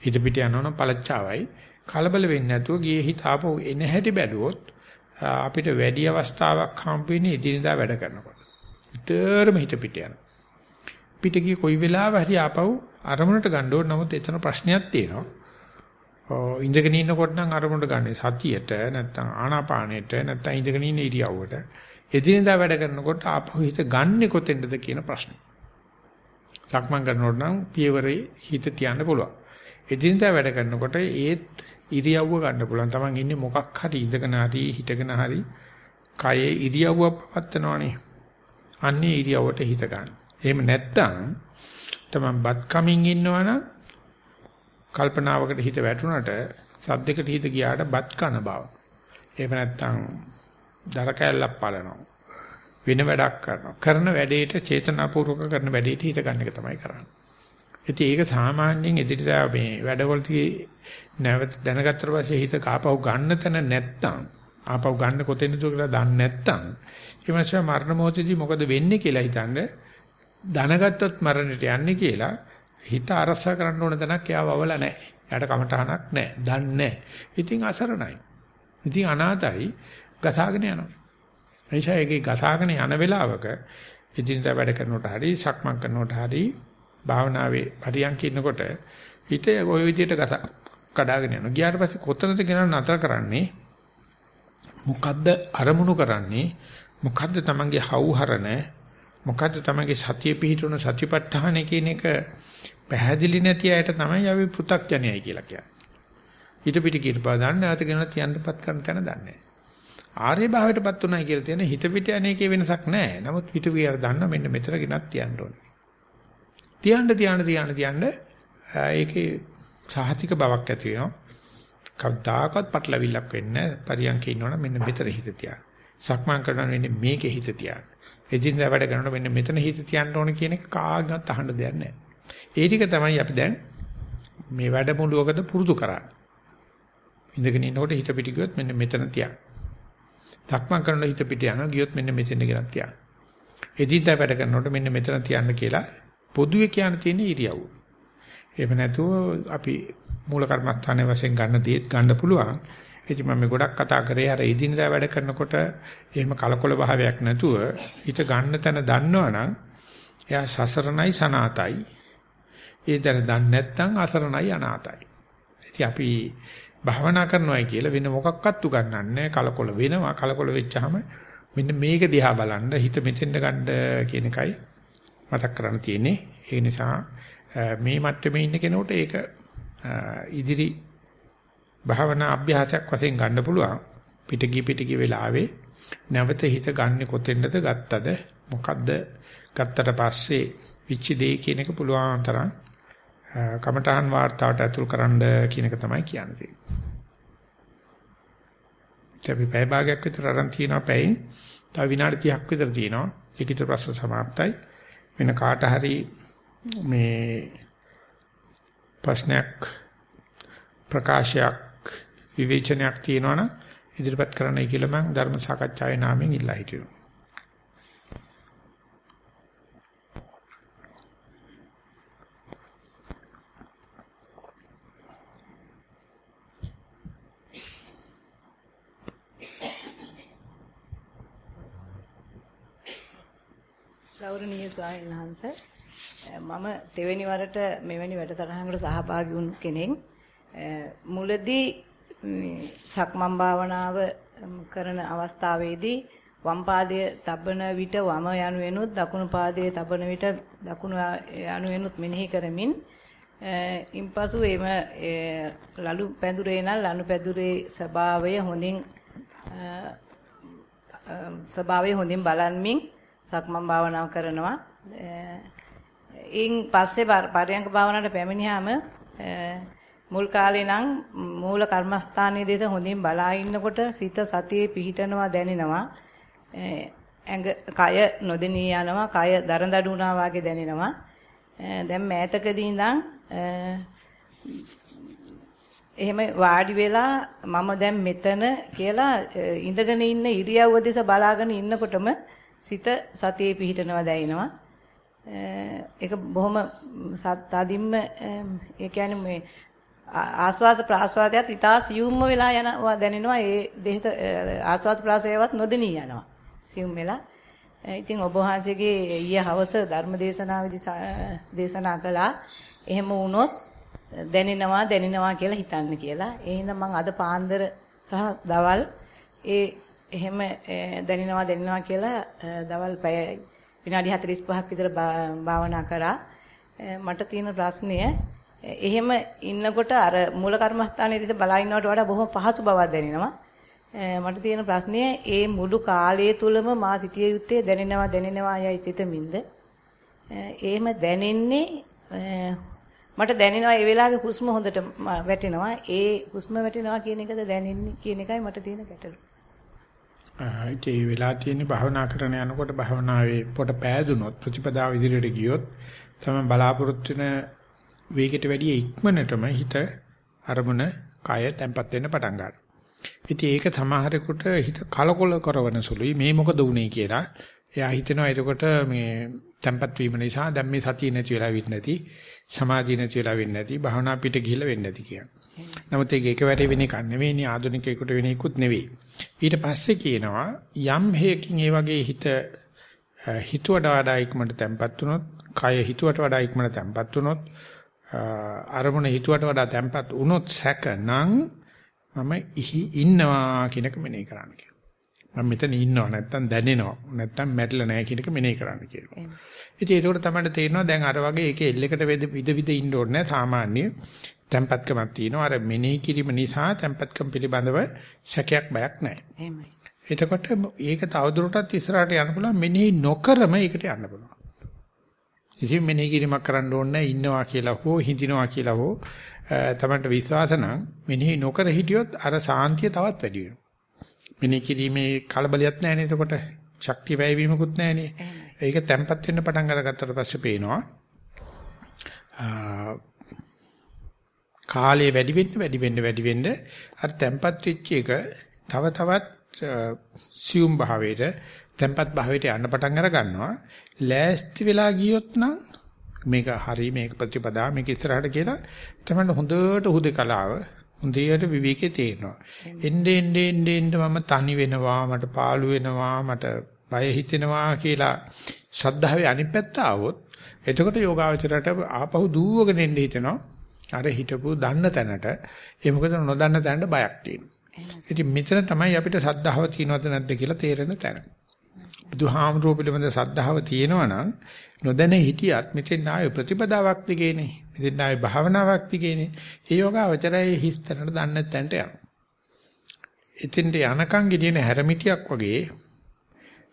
හිත පිට යනවනම් පළච්චාවයි කලබල වෙන්නේ නැතුව ගියේ හිත ආපහු එන හැටි බැලුවොත් අපිට වැඩි අවස්ථාවක් හම්බ වෙන්නේ ඉදිනදා වැඩ කරනකොට. විතරම හිත පිට යන. පිට ගිය කොයි වෙලාවෙ හරි ආපහු අරමුණට ගන්න ඕන නමුත් එතන ප්‍රශ්නයක් තියෙනවා. ඉඳගෙන ඉන්නකොට නම් අරමුණට ගන්න සතියට නැත්නම් ආනාපානෙට නැත්නම් ඉඳගෙන ඉන්න ඉරියව්වට එදිනෙදා වැඩ කරනකොට ආපහු හිත ගන්නෙ කොතෙන්ද කියන ප්‍රශ්නේ. සක්මන් කරනකොට නම් පියවරේ හිත තියන්න පුළුවන්. එදිනෙදා වැඩ කරනකොට ඒත් ඉරියව්ව ගන්න පුළුවන්. Taman ඉන්නේ මොකක් හරි ඉඳගෙන හරි හිටගෙන හරි කයේ ඉරියව්ව පවත්නවනේ. අන්නේ ඉරියව්වට හිත ගන්න. එහෙම නැත්නම් Taman බත් කමින් ඉන්නවනම් කල්පනාවකට හිත වැටුණට සද්දයකට හිත ගියාට බත් කන බව. එහෙම නැත්නම් දර කැල්ලක් පලනවා. වෙන වැඩක් කරනවා. කරන වැඩේට චේතනාපූර්වක කරන වැඩේට හිත ගන්න එක තමයි කරන්නේ. ඉතින් ඒක සාමාන්‍යයෙන් එදිරිදා මේ වැඩවලදී නැවත දැනගත්තට පස්සේ හිත කාපව ගන්න තැන නැත්තම් ආපව ගන්න කොතෙන්ද කියලා දන්නේ නැත්තම් ඒ මාසේ මරණ මොහොතදී මොකද වෙන්නේ කියලා හිතන්නේ දැනගත්තොත් මරණයට යන්නේ කියලා හිත අරසා කරන්න ඕන තැනක් එයාව අවල නැහැ. එයාට කමටහනක් නැහැ. දන්නේ නැහැ. ඉතින් අසරණයි. ඉතින් අනාතයි ගසාගෙන යනවා. එනිසා ඒකේ ගසාගෙන යන වෙලාවක ඉදින්දා වැඩ කරනකොට හරි සක්මන් කරනකොට හරි භාවනාවේ පරියන්ක ඉන්නකොට හිත ওই විදිහට ගස කඩාගෙන යනවා. ගියාට පස්සේ කොතනද කියලා නතර කරන්නේ? මොකද්ද අරමුණු කරන්නේ? මොකද්ද තමන්ගේ හවුහරණ? මොකද්ද තමන්ගේ සතිය පිහිටවන සතිපට්ඨාන කියන එක පැහැදිලි නැති අයට තමයි අපි පු탁ජනයයි කියලා කියන්නේ. ඊට පිට කීපා දන්නේ නැවත කෙනෙක් යන්නපත් කරන තැන දන්නේ නැහැ. ආර්ය භාවයටපත් උනායි කියලා තියෙන හිත පිට අනේකේ වෙනසක් නැහැ. නමුත් පිට වියර දන්න මෙන්න මෙතන ගෙනත් තියන්න ඕනේ. තියන්න තියන්න තියන්න තියන්න ඒකේ සාහතික බවක් ඇති වෙනවා. කවදාකවත් පටලවිල්ලක් වෙන්නේ නැහැ. පරියන්කේ ඉන්නවනම් මෙන්න මෙතන හිත තියන්න. සක්මන් කරනවා වෙන්නේ මේකේ හිත තියන්න. එදින්දා වැඩ කරනකොට මෙන්න මෙතන හිත තියන්න ඕන කියන එක කාගෙවත් අහන්න දෙයක් නැහැ. ඒ ටික තමයි අපි දැන් මේ වැඩමුළුවකද පුරුදු කරන්නේ. ඉඳගෙන ඉන්නකොට හිත පිට ගියොත් මෙන්න මෙතන තියන්න. සක්මන් කරනකොට හිත පිට යනවා ගියොත් මෙන්න මෙතෙන් ගෙනත් තියන්න. එදින්දා වැඩ කරනකොට මෙන්න මෙතන තියන්න කියලා පොදුවේ කියන්න තියෙන ඉරියව්ව. එහෙම නැතුව අපි මූල කර්මස්ථානයේ වශයෙන් ගන්න දේත් ගන්න පුළුවන්. ඉතින් මම ගොඩක් කතා කරේ අර එදිනදා වැඩ කරනකොට එහෙම කලකොල භාවයක් නැතුව හිත ගන්න තැන දන්නවනම් එයා සසරණයි සනාතයි. ඒ තැන දන්නේ නැත්නම් අසරණයි අනාතයි. ඉතින් අපි භාවනා කරනවායි කියලා වෙන මොකක්වත් උගන්වන්නේ කලකොල වෙනවා. කලකොල වෙච්චාම මෙන්න මේක දිහා බලන්න හිත මෙතෙන්ට ගන්න කියන එකයි මතක් කරන්න තියෙන්නේ. ඒ නිසා මේ මට්ටමේ ඉන්න කෙනෙකුට ඒක ඉදිරි භාවනා අභ්‍යාසයක් වශයෙන් ගන්න පුළුවන්. පිටගී පිටගී වෙලාවේ නැවත හිත ගන්න කොතෙන්ද ගත්තද මොකද්ද ගත්තට පස්සේ විචි දෙය කියන එක පුළුවන් තරම් කමඨහන් වාර්තාවට ඇතුල් කරන්න කියන එක තමයි කියන්නේ. අපි පැය භාගයක් විතර අරන් තියනවා පැයෙන්. තව විනාඩි 30ක් විතර තියෙනවා. ලිඛිත ප්‍රශ්න સમાප්තයි. වෙන කාට හරි මේ ප්‍රශ්නයක් ප්‍රකාශයක් විවේචනයක් තියෙනවනම් ඉදිරිපත් කරන්නයි කියලා මම ධර්ම සාකච්ඡාවේ නාමයෙන් ඉල්ලා හිටිනවා. ගෞරවනීය ස්වාමීන් වහන්සේ මම දෙවෙනි වරට මෙවැනි වැඩසටහනකට සහභාගී වුණු කෙනෙක්. මුලදී සක්මන් භාවනාව කරන අවස්ථාවේදී වම් පාදයේ තබන විට වම යනුවෙනුත් දකුණු පාදයේ තබන විට දකුණු යනුවෙනුත් මෙනෙහි කරමින් ඉන්පසු එම ලලු පැදුරේ නම් ලනු පැදුරේ ස්වභාවය හොඳින් ස්වභාවය හොඳින් බලන්මින් සක්මන් භාවනාව කරනවා. ඉන් පස්සේ පරයන්ක භාවනාවට පැමිණියාම මුල් කාලේ නම් මූල කර්මස්ථානයේ දෙත හොඳින් බලා ඉන්නකොට සිත සතියේ පිහිටනවා දැනෙනවා. ඇඟ කය නොදෙනී යනවා, කය දරදඩු වුණා වගේ දැනෙනවා. දැන් මෑතකදී ඉඳන් එහෙම වාඩි වෙලා මම දැන් මෙතන කියලා ඉඳගෙන ඉන්න ඉරියව්ව දෙස බලාගෙන ඉන්නකොටම සිත සතියේ පිහිටනවා දැනෙනවා. ඒක බොහොම තදින්ම ඒ කියන්නේ මේ ආස්වාස ප්‍රාස්වාදයට ඊටා සියුම්ම වෙලා යනවා දැනෙනවා. ඒ දෙහිත ආස්වාද ප්‍රාසයවත් නොදෙනී යනවා සියුම් වෙලා. ඉතින් ඔබ වහන්සේගේ ඊයේ හවස ධර්ම දේශනාවේදී දේශනා කළා. එහෙම වුණොත් දැනෙනවා දැනෙනවා කියලා හිතන්න කියලා. ඒ හින්දා මම අද පාන්දර සහ දවල් ඒ එහෙම දැනෙනවා දැනෙනවා කියලා දවල් පැය විනාඩි 45ක් විතර භාවනා කරා. මට තියෙන ප්‍රශ්නය එහෙම ඉන්නකොට අර මූල කර්මස්ථානයේදී බලා ඉන්නවට වඩා බොහොම පහසු බවක් දැනෙනවා. මට තියෙන ප්‍රශ්නය ඒ මුළු කාලය තුලම මා සිටිය යුත්තේ දැනෙනවා දැනෙනවා යයි සිතමින්ද එහෙම දැනෙන්නේ මට දැනෙනවා ඒ වෙලාවේ හුස්ම හොඳට වැටෙනවා ඒ හුස්ම වැටෙනවා කියන එකද දැනෙන්නේ කියන එකයි මට තියෙන ගැටලුව. ඒ වෙලා තියෙන භවනා කරන යනකොට භවනාවේ පොට පෑදුනොත් ප්‍රතිපදාව ඉදිරියට ගියොත් තමයි බලාපොරොත්තු වෙන වේගයට වැඩිය ඉක්මනටම හිත අරමුණ කය තැම්පත් වෙන්න පටන් ගන්නවා. ඉතින් ඒක සමහරෙකුට හිත කලකොල කරවන සුළුයි මේ මොකද වුනේ කියලා. එයා හිතනවා එතකොට මේ තැම්පත් වීම නිසා දැන් මේ සතිය නැති වෙලා විත් නැති සමාධිය නැති වෙලා වෙන්නේ නැති භවනා පිට ගිහිල්ලා වෙන්නේ නැති කියන. නමුත් ඒක එකවරේ වෙන එකක් නෙවෙයිනේ ආධුනිකයෙකුට වෙන එකකුත් නෙවෙයි. ඊට පස්සේ කියනවා යම් හේකින් ඒ වගේ හිත හිතුවට වඩා ඉක්මනට තැම්පත් වුණොත්, කය හිතුවට වඩා ඉක්මනට තැම්පත් වුණොත්, අරමුණ හිතුවට වඩා තැම්පත් වුණොත් සැකනම් මම ඉන්නවා කියනක මෙනෙහි කරන්න කියනවා. මම මෙතන ඉන්නවා නැත්තම් දැනෙනවා නැත්තම් මැරිලා නැහැ කියන එක මෙනෙහි කරන්න කියනවා. ඉතින් ඒකෝට තමයි තේරෙනවා දැන් අර වගේ ඒකේ එල්ලෙකට විද විද ඉන්න ඕනේ නැහැ සාමාන්‍ය tempatකමක් තියෙනවා. අර මෙනෙහි කිරීම නිසා tempatකම් පිළිබඳව සැකයක් බයක් නැහැ. එහෙමයි. එතකොට ඒක තවදුරටත් ඉස්සරහට යන්න පුළුවන් මෙනෙහි නොකරම ඒකට යන්න පුළුවන්. ඉතින් මෙනෙහි කිරීමක් කරන්න ඕනේ ඉන්නවා කියලා හෝ හිඳිනවා කියලා හෝ තමන්ට විශ්වාස නම් මෙනෙහි නොකර හිටියොත් අර සාන්තිය තවත් වැඩි වෙනවා. මෙනෙහි කිරීමේ කලබලයක් නැහැ නේද එතකොට ශක්තිය වැයවීමකුත් නැහැ නේ. ඒක තැම්පත් වෙන්න පටන් අරගත්තට පස්සේ පේනවා කාලය වැඩි වෙන්න වැඩි වෙන්න වැඩි වෙන්න අර තැම්පත් වෙච්ච එක තව තවත් සියුම් භාවයට තැම්පත් භාවයට යන්න පටන් අර ගන්නවා. ලෑස්ති වෙලා ගියොත් නම් මේක හරි මේක ප්‍රතිපදා මේක ඉස්සරහට කියලා තමයි හොඳට හුදකලාව හොඳට විවේකේ තේරෙනවා. එන්නේ එන්නේ එන්නේ මම තනි වෙනවා මට පාළු වෙනවා මට බය හිතෙනවා කියලා ශ්‍රද්ධාවේ අනිත් පැත්ත આવොත් එතකොට යෝගාවචරයට ආපහු දුවගෙන එන්න හිතෙනවා. අර හිටපු දන්න තැනට ඒ මොකද නොදන්න තැනට බයක් තියෙනවා. ඉතින් මෙතන තමයි අපිට සද්ධාව තියෙනවද නැද්ද කියලා තේරෙන තැන. බුදුහාමුදුරුවෝ පිළිබඳ සද්ධාව තියෙනවා නම් නොදැන හිටියත් මෙතෙන් ආයේ ප්‍රතිපදාවක් දිගේනේ. මෙතෙන් ආයේ භාවනාවක් දිගේනේ. ඒ යෝගාවචරයේ හිස් තැනට දන්න තැනට යනවා. එතෙන්ට යනකම් ගෙනියන හැරමිටියක් වගේ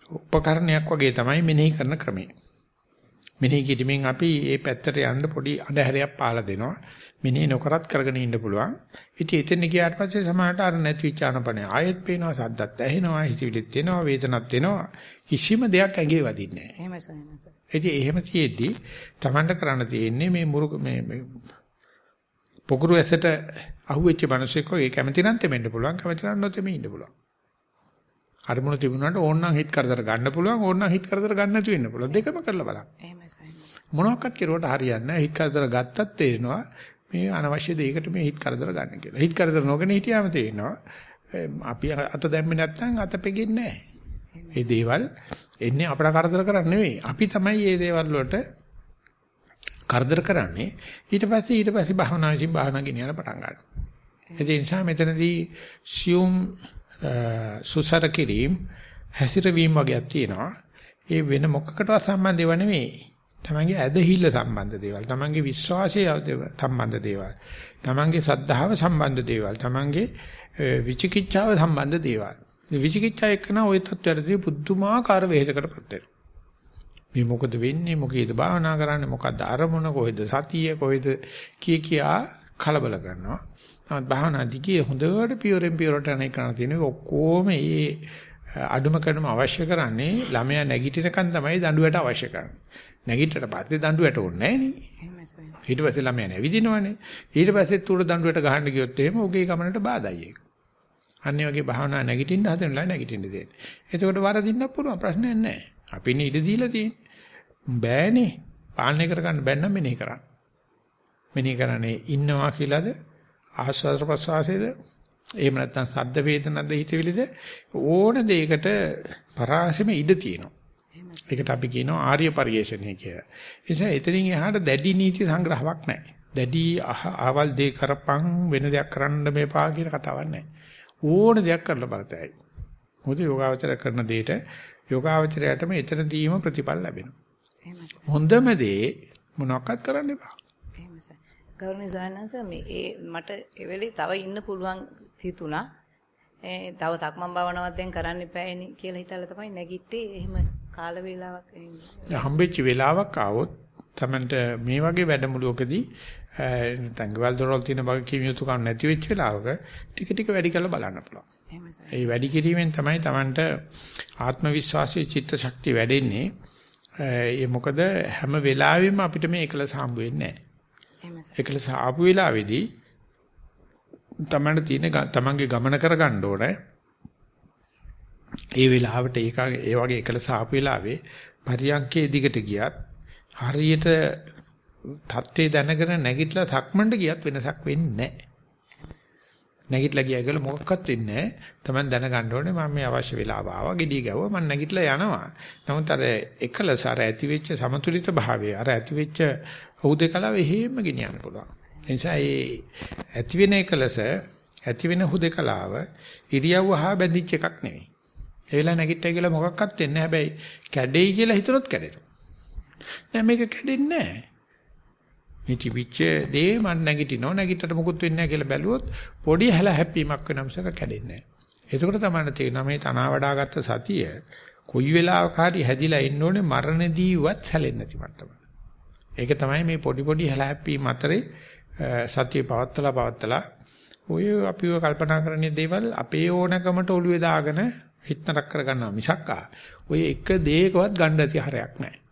උපකරණයක් වගේ තමයි මෙනෙහි කරන ක්‍රමය. මෙනෙහි කිරීමෙන් අපි මේ පැත්තට යන්න පොඩි අඳුරයක් පාලා දෙනවා. මෙනෙහි නොකරත් කරගෙන ඉන්න පුළුවන්. ඉතින් එතන ගියාට පස්සේ සමහරට අර නැතිවිච ආනපනේ ආයෙත් පේනවා සද්දත් ඇහෙනවා හිතවිලිත් එනවා වේදනත් එනවා. කිසිම දෙයක් ඇඟේ වදින්නේ නැහැ. එහෙමයි එහෙම තියෙද්දි Tamanට කරන්න තියෙන්නේ මේ මුරු මේ පොකුරු ඇසට අහුවෙච්ච මිනිස්සෙක් වගේ කැමති නම් තෙමෙන්න පුළුවන් කැමති නම් නොතෙමෙ ඉන්න පුළුවන්. අරමුණ තිබුණාට ඕනනම් හිත කරදර ගන්න පුළුවන් ඕනනම් හිත කරදර ගන්න නැතු වෙන්න පුළුවන් දෙකම කරලා බලන්න. එහෙමයි සයන්ස. මොනවාක්වත් කෙරුවට හරියන්නේ නැහැ. හිත කරදර ගත්තත් තේරෙනවා මේ අනවශ්‍ය දෙයකට මේ හිත කරදර ගන්න කියලා. හිත කරදර නොගෙන හිටියාම තේරෙනවා අපි අත දැම්මේ නැත්නම් අත පෙගෙන්නේ නැහැ. මේ දේවල් එන්නේ අපට කරදර කරන්නේ නෙවෙයි. අපි තමයි මේ දේවල් වලට කරදර කරන්නේ. ඊට පස්සේ ඊට පස්සේ භාවනා විසින් භාවනා ගෙනියන්න පටන් ගන්නවා. ඒ නිසා මෙතනදී සියුම් සුසර කිරීම හැසිරවීම වගේක් තියෙනවා. ඒ වෙන මොකකටවත් සම්බන්ධ ඒවා නෙවෙයි. තමන්ගේ ඇදහිල්ල සම්බන්ධ දේවල්, තමන්ගේ විශ්වාසය සම්බන්ධ දේවල්, තමන්ගේ ශ්‍රද්ධාව සම්බන්ධ දේවල්, තමන්ගේ විචිකිච්ඡාව සම්බන්ධ දේවල්. විචිකිච්ඡා එක්කන ওই තත්ත්වයටදී පුදුමාකාර වෙහෙසකටපත් වෙනවා. මේ මොකද වෙන්නේ මොකේද භාවනා කරන්නේ මොකද්ද අරමුණ කොහෙද සතිය කොහෙද කිය කියා කලබල කරනවා. නමුත් භාවනා දිගේ හොඳට පියොරෙන් පියොරට යන කරණ තියෙන ඔක්කොම මේ අඩුම කරනම අවශ්‍ය කරන්නේ ළමයා නැගිටිනකන් තමයි දඬුවට අවශ්‍ය කරන්නේ. නැගිටට පස්සේ දඬුවට ඕනේ නැහැ ඊට පස්සේ ළමයා නැවිදිනවනේ. ඊට පස්සේ තුර දඬුවට ගහන්න ගියොත් එහෙම ඔගේ ගමනට බාධායි ඒක. අන්නේ වගේ භාවනා නැගිටින්න හදනලා නැගිටින්න දෙන්න. එතකොට වරදින්න පුළුවන් ප්‍රශ්නයක් නැහැ. අපි ඉන්නේ ඉඩ දීලා තියෙන්නේ. බෑනේ. පාලනය කරගන්න බැන්නම් මෙනෙහි කරන්න. මෙනෙහි කරන්නේ ඉන්නවා කියලාද ආස්වාද ප්‍රසවාසයේද එහෙම නැත්නම් සද්ද වේදනද හිතවිලිද ඕන දෙයකට පරාසෙම ඉඩ තියෙනවා. ඒකට අපි කියනවා ආර්ය පරිේශණය කියලා. ඒ නිසා එතනින් එහාට දැඩි නීති සංග්‍රහයක් නැහැ. දැඩි ආවල් දෙය කරපන් වෙන දෙයක් කරන්න මේපා කියන කතාවක් නැහැ. ඕන දෙයක් කරලා බලතයි. මොකද යෝගාවචර කරන දෙයට යෝගාවචරයටම එතනදීම ප්‍රතිඵල ලැබෙනවා. හොඳම දේ මොනවක්වත් කරන්න එපා. ගෞරවනීය සයන්ස මේ ඒ මට ඒ වෙලේ තව ඉන්න පුළුවන් හිතුණා. ඒ තව සක්මන් භාවනාවක් දැන් කරන්න එපායිනි කියලා හිතලා තමයි නැගිට්ටේ. එහෙම කාල වේලාවක් හම්බෙච්ච වෙලාවක් ආවොත් තමන්ට මේ වගේ වැඩමුළුවකදී නැත්නම් ගෙවල් දොරවල් තියෙන බග කීමියුතු කම් නැති වෙච්ච වෙලාවක ටික ටික වැඩි කරලා බලන්න පුළුවන්. ඒ වැඩි කිරීමෙන් තමයි Tamanට ආත්ම විශ්වාසයේ චිත්ත ශක්තිය වැඩෙන්නේ. ඒ මොකද හැම වෙලාවෙම අපිට මේ එකලස හම්බ වෙන්නේ නැහැ. එකලස ආපු වෙලාවේදී Tamanට තියෙන Tamanගේ ගමන කරගන්න ඕනේ. ඒ වෙලාවට ඒක ඒ වගේ එකලස ආපු වෙලාවේ පරියන්කේ දිගට ගියත් හරියට தත්ත්වේ දැනගෙන නැගිටලා සක්මන්ට ගියත් වෙනසක් වෙන්නේ නැහැ. නැගිටලා ගියා කියලා මොකක්වත් වෙන්නේ නැහැ. Taman දැනගන්න ඕනේ මම මේ අවශ්‍ය වෙලාව ආවා, gediy ගැවුවා, මම නැගිටලා යනවා. නමුත් අර එකලස අර ඇතිවෙච්ච සමතුලිත භාවය, අර ඇතිවෙච්ච හුදේකලාව එහෙම ගෙනියන්න පුළුවන්. ඒ නිසා මේ ඇතිවෙන එකලස, ඇතිවෙන හුදේකලාව ඉරියව්ව හා බැඳිච්ච එකක් නෙවෙයි. ඒ වෙලාව නැගිට්ටයි කියලා මොකක්වත් වෙන්නේ නැහැ. හැබැයි කැඩෙයි කියලා හිතනොත් කැඩෙනවා. නෑ මේක කැඩෙන්නේ නැහැ. මේ තිබිච්ච දේ මම නැගිටිනව නැගිටට මොකුත් වෙන්නේ නැහැ කියලා බැලුවොත් පොඩි හැල හැප්පීමක් වෙන මිසක කැඩෙන්නේ නැහැ. ඒකෝට තමයි තේරෙනවා මේ තනවා වඩාගත්ත සතිය කොයි වෙලාවක හරි හැදිලා ඉන්න ඕනේ මරණදීවත් සැලෙන්නේ නැති මට්ටම. ඒක තමයි මේ පොඩි පොඩි හැල හැප්පීම් අතරේ සතිය පවත්තලා පවත්තලා ඔය අපිව කල්පනා කරන්නේ දේවල් අපේ ඕනකමට ඔළුවේ දාගෙන හිටනක් කරගන්නවා මිසක්කා ඔය එක දෙයකවත් ගන්න ඇති හරයක් නැහැ.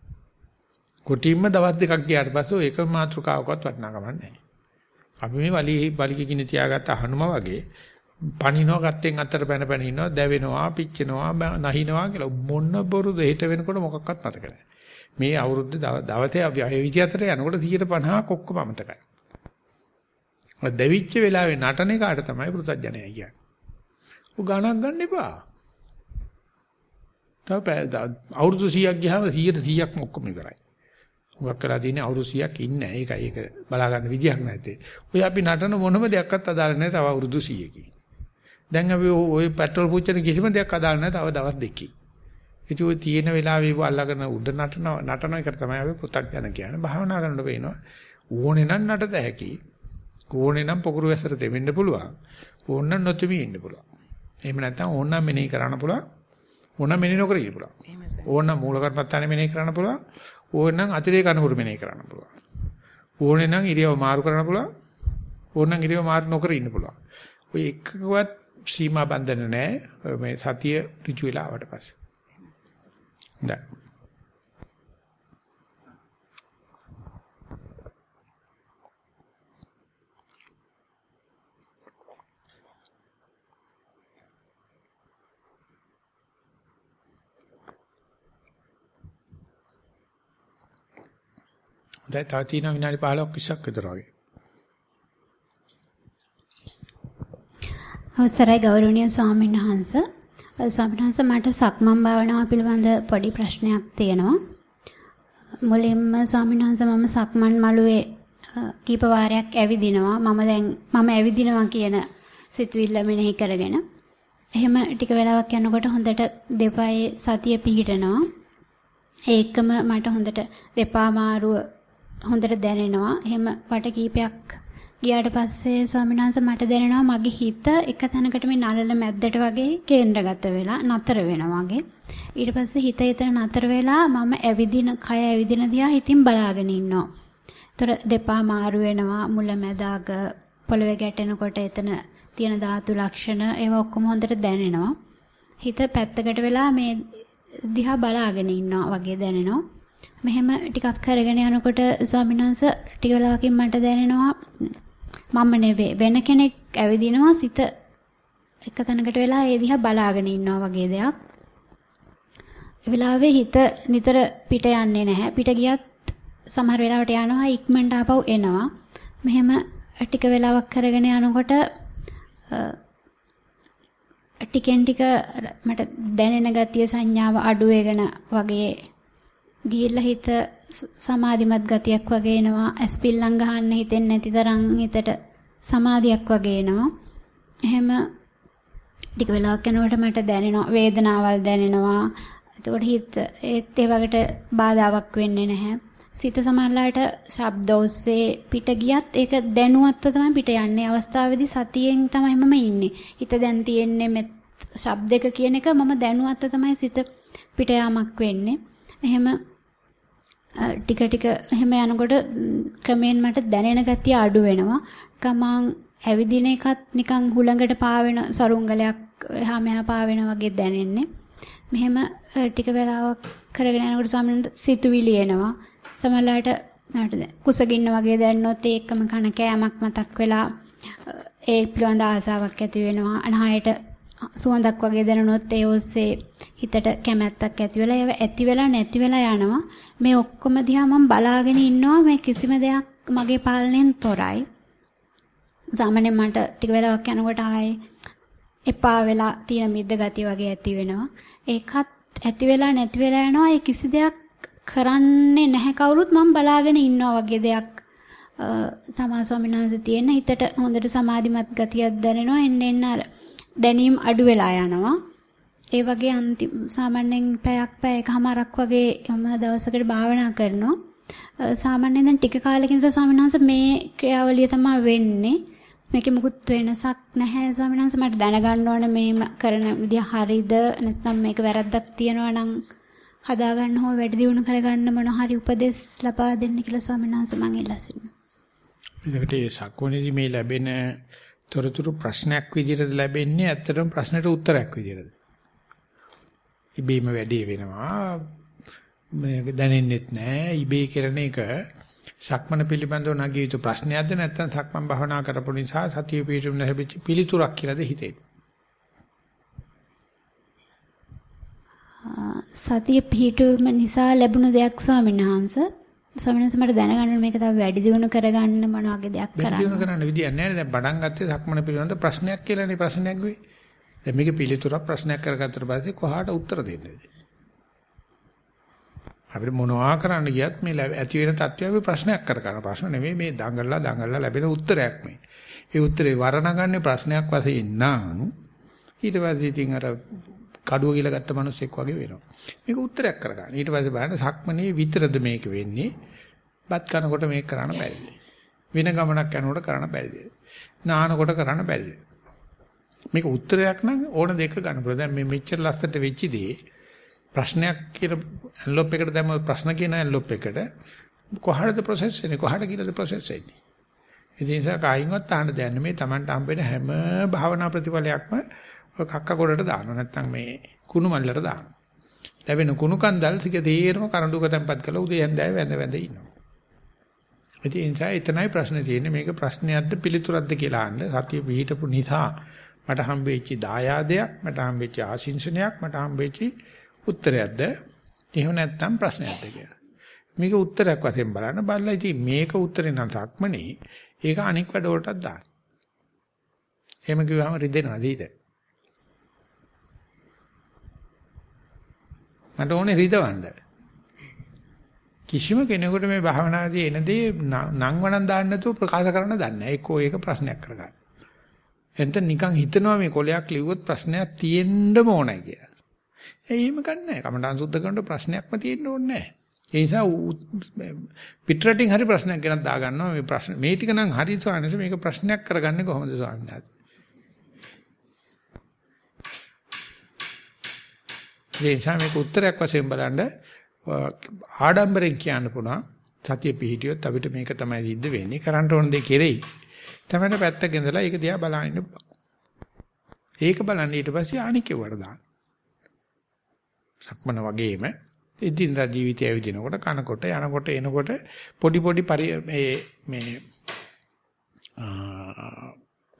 කොටින්ම දවස් දෙකක් ගියාට පස්සේ ඒක මාත්‍රකාවකවත් වටිනාකමක් නැහැ. අපි මේ වලි බලිකකින් තියාගත්ත හනුම වගේ පණිනවා ගත්තෙන් අතට පැන පැන ඉන්නවා දැවෙනවා පිච්චෙනවා නැහිනවා කියලා මොන බොරුද හිට වෙනකොට මොකක්වත් මතක නැහැ. මේ අවුරුද්ද දවසේ අපි 24 යනකොට 150ක් ඔක්කොම අමතකයි. දැවිච්ච වෙලාවේ නටන එකට තමයි පෘථජ්ජනය කියන්නේ. ඔය ගණක් ගන්න එපා. තව අවුරුදු 100ක් ගියාම 100ට 100ක්ම ඔක්කොම ඉවරයි. හුඟක් වෙලා තියෙන්නේ අවුරුදු 100ක් ඉන්නේ ඒකයි ඒක බලා ගන්න විදියක් නැත්තේ. ඔය අපි නටන මොනම දෙයක්වත් අදාළ නැහැ තව අවුරුදු 100කින්. දැන් අපි ওই පෙට්‍රල් පුච්චන කිසිම දෙයක් අදාළ නැහැ තව දවස් දෙකකින්. ඉතින් ওই තියෙන වෙලාවේ ඒව අල්ලගෙන උඩ නටන නටන එක තමයි අපි පෘථග්ජන කියන්නේ. භාවනා කරනකොට පේනවා ඕනේ නම් නටත හැකි. ඕනේ නම් පොකුරු වැසට දෙමින්න පුළුවන්. ඕන නම් නොතෙමි ඉන්න පුළුවන්. එහෙම නැත්නම් ඕන නම් මෙනෙහි කරන්න පුළුවන්. ඕන නම් මෙනෙහි නොකර ඉන්න පුළුවන්. ඕන නම් මූල කර්මත්තානේ මෙනෙහි කරන්න පුළුවන්. ඕනනම් අතිරේක අනුපුරු මෙනෙහි කරන්න පුළුවන්. ඕනේ නම් ඉරියව මාරු කරන්න පුළුවන්. ඕනනම් ඉරියව මාරු නොකර ඉන්න පුළුවන්. ඔය එකකවත් සීමා බන්ධන නැහැ මේ සතිය ඍජු වෙලා ආවට පස්සේ. හොඳයි. දැන් තව තියෙනවා විනාඩි 15ක් 20ක් විතර වගේ. අවසරයි ගෞරවනීය ස්වාමීන් වහන්ස. ස්වාමීන් වහන්ස මට සක්මන් භාවනාව පිළිබඳ පොඩි ප්‍රශ්නයක් තියෙනවා. මුලින්ම ස්වාමීන් වහන්ස මම සක්මන් මළුවේ කීප වාරයක් ඇවිදිනවා. මම දැන් මම ඇවිදිනවා කියන සිතුවිල්ල මෙනෙහි කරගෙන. එහෙම ටික වෙලාවක් යනකොට හොඳට දෙපායේ සතිය පිහිටනවා. ඒකම මට හොඳට දෙපා මාරුව හොඳට දැනෙනවා. එහෙම වට කීපයක් ගියාට පස්සේ ස්වාමීන් වහන්සේ මට දැනෙනවා මගේ හිත එක තැනකට මේ නළල මැද්දට වගේ කේන්ද්‍රගත වෙලා නතර වෙනවා වගේ. ඊට පස්සේ හිත එතන නතර වෙලා මම ඇවිදින කය ඇවිදින දිහා හිතින් බලාගෙන ඉන්නවා. ඒතර දෙපා මාරු වෙනවා මුල මැද අග පොළවේ ගැටෙනකොට එතන තියෙන ධාතු ලක්ෂණ ඒවා ඔක්කොම හොඳට දැනෙනවා. හිත පැත්තකට වෙලා මේ දිහා බලාගෙන ඉන්නවා වගේ දැනෙනවා. මෙහෙම ටිකක් කරගෙන යනකොට ස්වාමීන් වහන්සේ ටික වෙලාවකින් මට දැනෙනවා මම නෙවෙයි වෙන කෙනෙක් ඇවිදිනවා සිත එක තැනකට වෙලා ඒ දිහා බලාගෙන ඉන්නවා වගේ දෙයක්. ඒ වෙලාවේ හිත නිතර පිට යන්නේ නැහැ. පිට ගියත් සමහර වෙලාවට යනවා ඉක්මනට ආපහු එනවා. මෙහෙම ටික වෙලාවක් කරගෙන යනකොට ටිකෙන් ටික මට දැනෙන ගතිය සංඥාව අඩු වෙගෙන වගේ ගිහිල්ලා හිත සමාධිමත් ගතියක් වගේ එනවා. ඇස්පිල්ලම් ගහන්න හිතෙන්නේ නැති තරම් හිතට සමාධියක් වගේ එනවා. එහෙම ටික වෙලාවක් යනකොට මට දැනෙනවා වේදනාවල් දැනෙනවා. එතකොට හිත ඒත් ඒ වගේට බාධාවක් වෙන්නේ නැහැ. සිත සමහරලාට ශබ්ද ඔස්සේ පිට ගියත් ඒක දැනුවත්ව තමයි පිට යන්නේ. අවස්ථාවේදී සතියෙන් තමයි මම ඉන්නේ. හිත දැන් තියෙන්නේ මෙත් ශබ්දක කියන එක මම දැනුවත්ව තමයි සිත පිට යාමක් වෙන්නේ. එහෙම ටික ටික එහෙම යනකොට ක්‍රමෙන් මට දැනෙන ගතිය අඩු වෙනවා. කමං ඇවිදින එකත් නිකන් හුළඟට පාවෙන සරුංගලයක් එහා මෙහා පාවෙනා වගේ දැනෙන්නේ. මෙහෙම ටික වෙලාවක් කරගෙන යනකොට ස්වාමීන් සිතුවිලි එනවා. සමහරවිට මට කුසගින්න වගේ දැන්නොත් ඒකම කන කෑමක් මතක් වෙලා ඒ පිළිබඳ ආසාවක් ඇති වෙනවා. අනහයට සුවඳක් වගේ දැනුනොත් ඒ ඔස්සේ හිතට කැමැත්තක් ඇති වෙලා ඒව ඇති වෙලා නැති වෙලා යනවා. මේ ඔක්කොම දිහා මම බලාගෙන ඉන්නවා මේ කිසිම දෙයක් මගේ පාලනයෙන් තොරයි. සාමාන්‍යයෙන් මට ටික වෙලාවක් යනකොට ආයේ එපා වෙලා තියෙන මිද්ද ගතිය වගේ ඇති වෙනවා. ඒකත් ඇති වෙලා නැති වෙලා යනවා. ඒ කිසි දෙයක් කරන්නේ නැහැ කවුරුත් මම බලාගෙන ඉන්නවා වගේ දෙයක් තමා ස්වාමීන් වහන්සේ තියෙන හිතට හොඳට සමාධිමත් ගතියක් දැනෙනවා. එන්න එන්න අර දැනීම් අඩු වෙලා යනවා. ඒ වගේ අන්තිම සාමාන්‍යයෙන් පැයක් පැයකමාරක් වගේ මම දවසකට භාවනා කරනවා. සාමාන්‍යයෙන් දැන් ටික කාලෙකින් ඉඳලා ස්වාමීන් වහන්සේ මේ ක්‍රියාවලිය තමයි වෙන්නේ. මේකේ මුකුත් වෙනසක් නැහැ ස්වාමීන් වහන්සේ මට දැනගන්න ඕන මේ කරන විදිය හරිද නැත්නම් මේක වැරද්දක් තියෙනවා නම් හදාගන්න හෝ වැඩි දියුණු කරගන්න මොන හරි උපදෙස් ලබා දෙන්න කියලා ස්වාමීන් වහන්සේ මම ඉල්ලා සිටිනවා. ඒකට ඒ සක්වනේදී මේ ලැබෙන තොරතුරු ප්‍රශ්නයක් විදිහට ලැබෙන්නේ ඇත්තටම ප්‍රශ්නෙට උත්තරයක් විදිහට. ඉබේම වැඩේ වෙනවා. දැනෙන්නෙත් නෑ. ඉබේ කරන එක සක්මන පිළිබඳව නැගී යුතු ප්‍රශ්නයක්ද නැත්නම් සක්මන් භාවනා කරපු නිසා සතිය පිටුම් නැහැබිච්ච පිළිතුරක් කියලාද හිතෙන්නේ? සතිය පිටුම නිසා ලැබුණු දෙයක් ස්වාමීන් වහන්සේ ස්වාමීන් වහන්සේ මට දැනගන්න මේක තව වැඩි දියුණු කරගන්න මොන වගේ දෙයක් කරන්න. වැඩි දියුණු කරන්න විදියක් නැහැ දැන් පටන් ගත්තේ සක්මන පිළිබඳ ප්‍රශ්නයක් කියලානේ ප්‍රශ්නයක් වෙයි. දැන් මේක පිළිතුරක් ප්‍රශ්නයක් කරගත්තට පස්සේ කොහාට උත්තර දෙන්නේද? අපිට මොනවා කරන්න ගියත් මේ ඇති වෙන තත්ත්වය අපි ප්‍රශ්නයක් කර ගන්න ප්‍රශ්න නෙමෙයි මේ දඟලලා දඟලලා ලැබෙන උත්තරයක් මේ. ඒ උත්තරේ වර්ණගන්නේ ප්‍රශ්නයක් වශයෙන් නම් ඊට පස්සේ ඉතින් අර කඩුව කියලා ගත්ත මිනිස්සෙක් වගේ වෙනවා. මේක උත්තරයක් කරගන්න. ඊට පස්සේ බලන්න සක්මනේ විතරද මේක වෙන්නේ. බත් කනකොට මේක කරන්න බැරිද? වෙන ගමනක් යනකොට කරන්න බැරිද? නානකොට කරන්න බැරිද? මේක උත්තරයක් නම් ඕන දෙක ගන්න පුළුවන්. දැන් මේ මෙච්චර ලස්සට වෙච්ච දේ ප්‍රශ්නයක් කියන ඇන්ලොප් එකට දැම්ම ප්‍රශ්න කියන ඇන්ලොප් එකට කොහටද ප්‍රොසෙස් වෙන්නේ? කොහට කියලාද ප්‍රොසෙස් වෙන්නේ? ඒ නිසා කායින්වත් අහන්න දෙන්නේ මේ Tamanට හම්බෙන හැම භාවනා ප්‍රතිඵලයක්ම ඔය කක්ක කොටට දානවා. නැත්නම් මේ කුණු මල්ලට දානවා. ලැබෙන කුණු කන්දල් සික තේරම කරඬුක තැම්පත් කරලා උදේ හන්දෑව වැඳ වැඳ ඉන්නවා. ඒ නිසා එතනයි ප්‍රශ්නේ තියෙන්නේ. මේක ප්‍රශ්නයක්ද පිළිතුරක්ද කියලා අහන්න. සතිය පිහිටපු නිසා මට හම්බෙච්ච දායාදයක් මට හම්බෙච්ච ආශිංසනයක් මට හම්බෙච්ච උත්තරයක්ද එහෙම නැත්නම් ප්‍රශ්නයක්ද කියලා. මේක උත්තරයක් වශයෙන් බලන්න බලලා ඉතින් මේක උත්තරේ නම් සක්මනේ ඒක අනික් වැඩ වලටත් දාන්න. එහෙම කිව්වම රිදෙනවද ඊට? මට ඕනේ රිදවන්න. කිසිම කෙනෙකුට මේ භාවනාදී එන දේ නම් වණන් දාන්න නැතුව ප්‍රකාශ කරන්න දන්නේ නැහැ. ඒකෝ ඒක ප්‍රශ්නයක් කරගන්න. එතන නිකන් හිතනවා මේ කොලයක් ලිව්වොත් ප්‍රශ්නයක් තියෙන්නම ඕනයි කියලා. එහෙම ගන්නෑ. කමඨාන් සුද්ධ කරනකොට ප්‍රශ්නයක්ම තියෙන්න ඕනේ නැහැ. ඒ නිසා පිටරටින් හරි ප්‍රශ්නයක් ගෙනත් දා ගන්නවා මේ ප්‍රශ්න මේ ටික නම් හරි ස්වාමීන් මේක ප්‍රශ්නයක් කරගන්නේ කොහොමද ස්වාමීන් වහන්සේ? ඒ නිසා මේක උත්තරයක් වශයෙන් බලන්න ආඩම්බරෙන් කියන්න පුළුවන් සතිය පිහිටියොත් අපිට මේක තමයි සිද්ධ වෙන්නේ කරන්න ඕන දේ කෙරෙයි. තමයි පැත්තක ඉඳලා ඒක දිහා බලන්න ඉන්න පුළුවන්. ඒක බලන්න ඊට පස්සේ අනිකේවට දාන්න. සක්මන වගේම ඉදින්දා ජීවිතය ඇවිදිනකොට කනකොට යනකොට එනකොට පොඩි පොඩි මේ මේ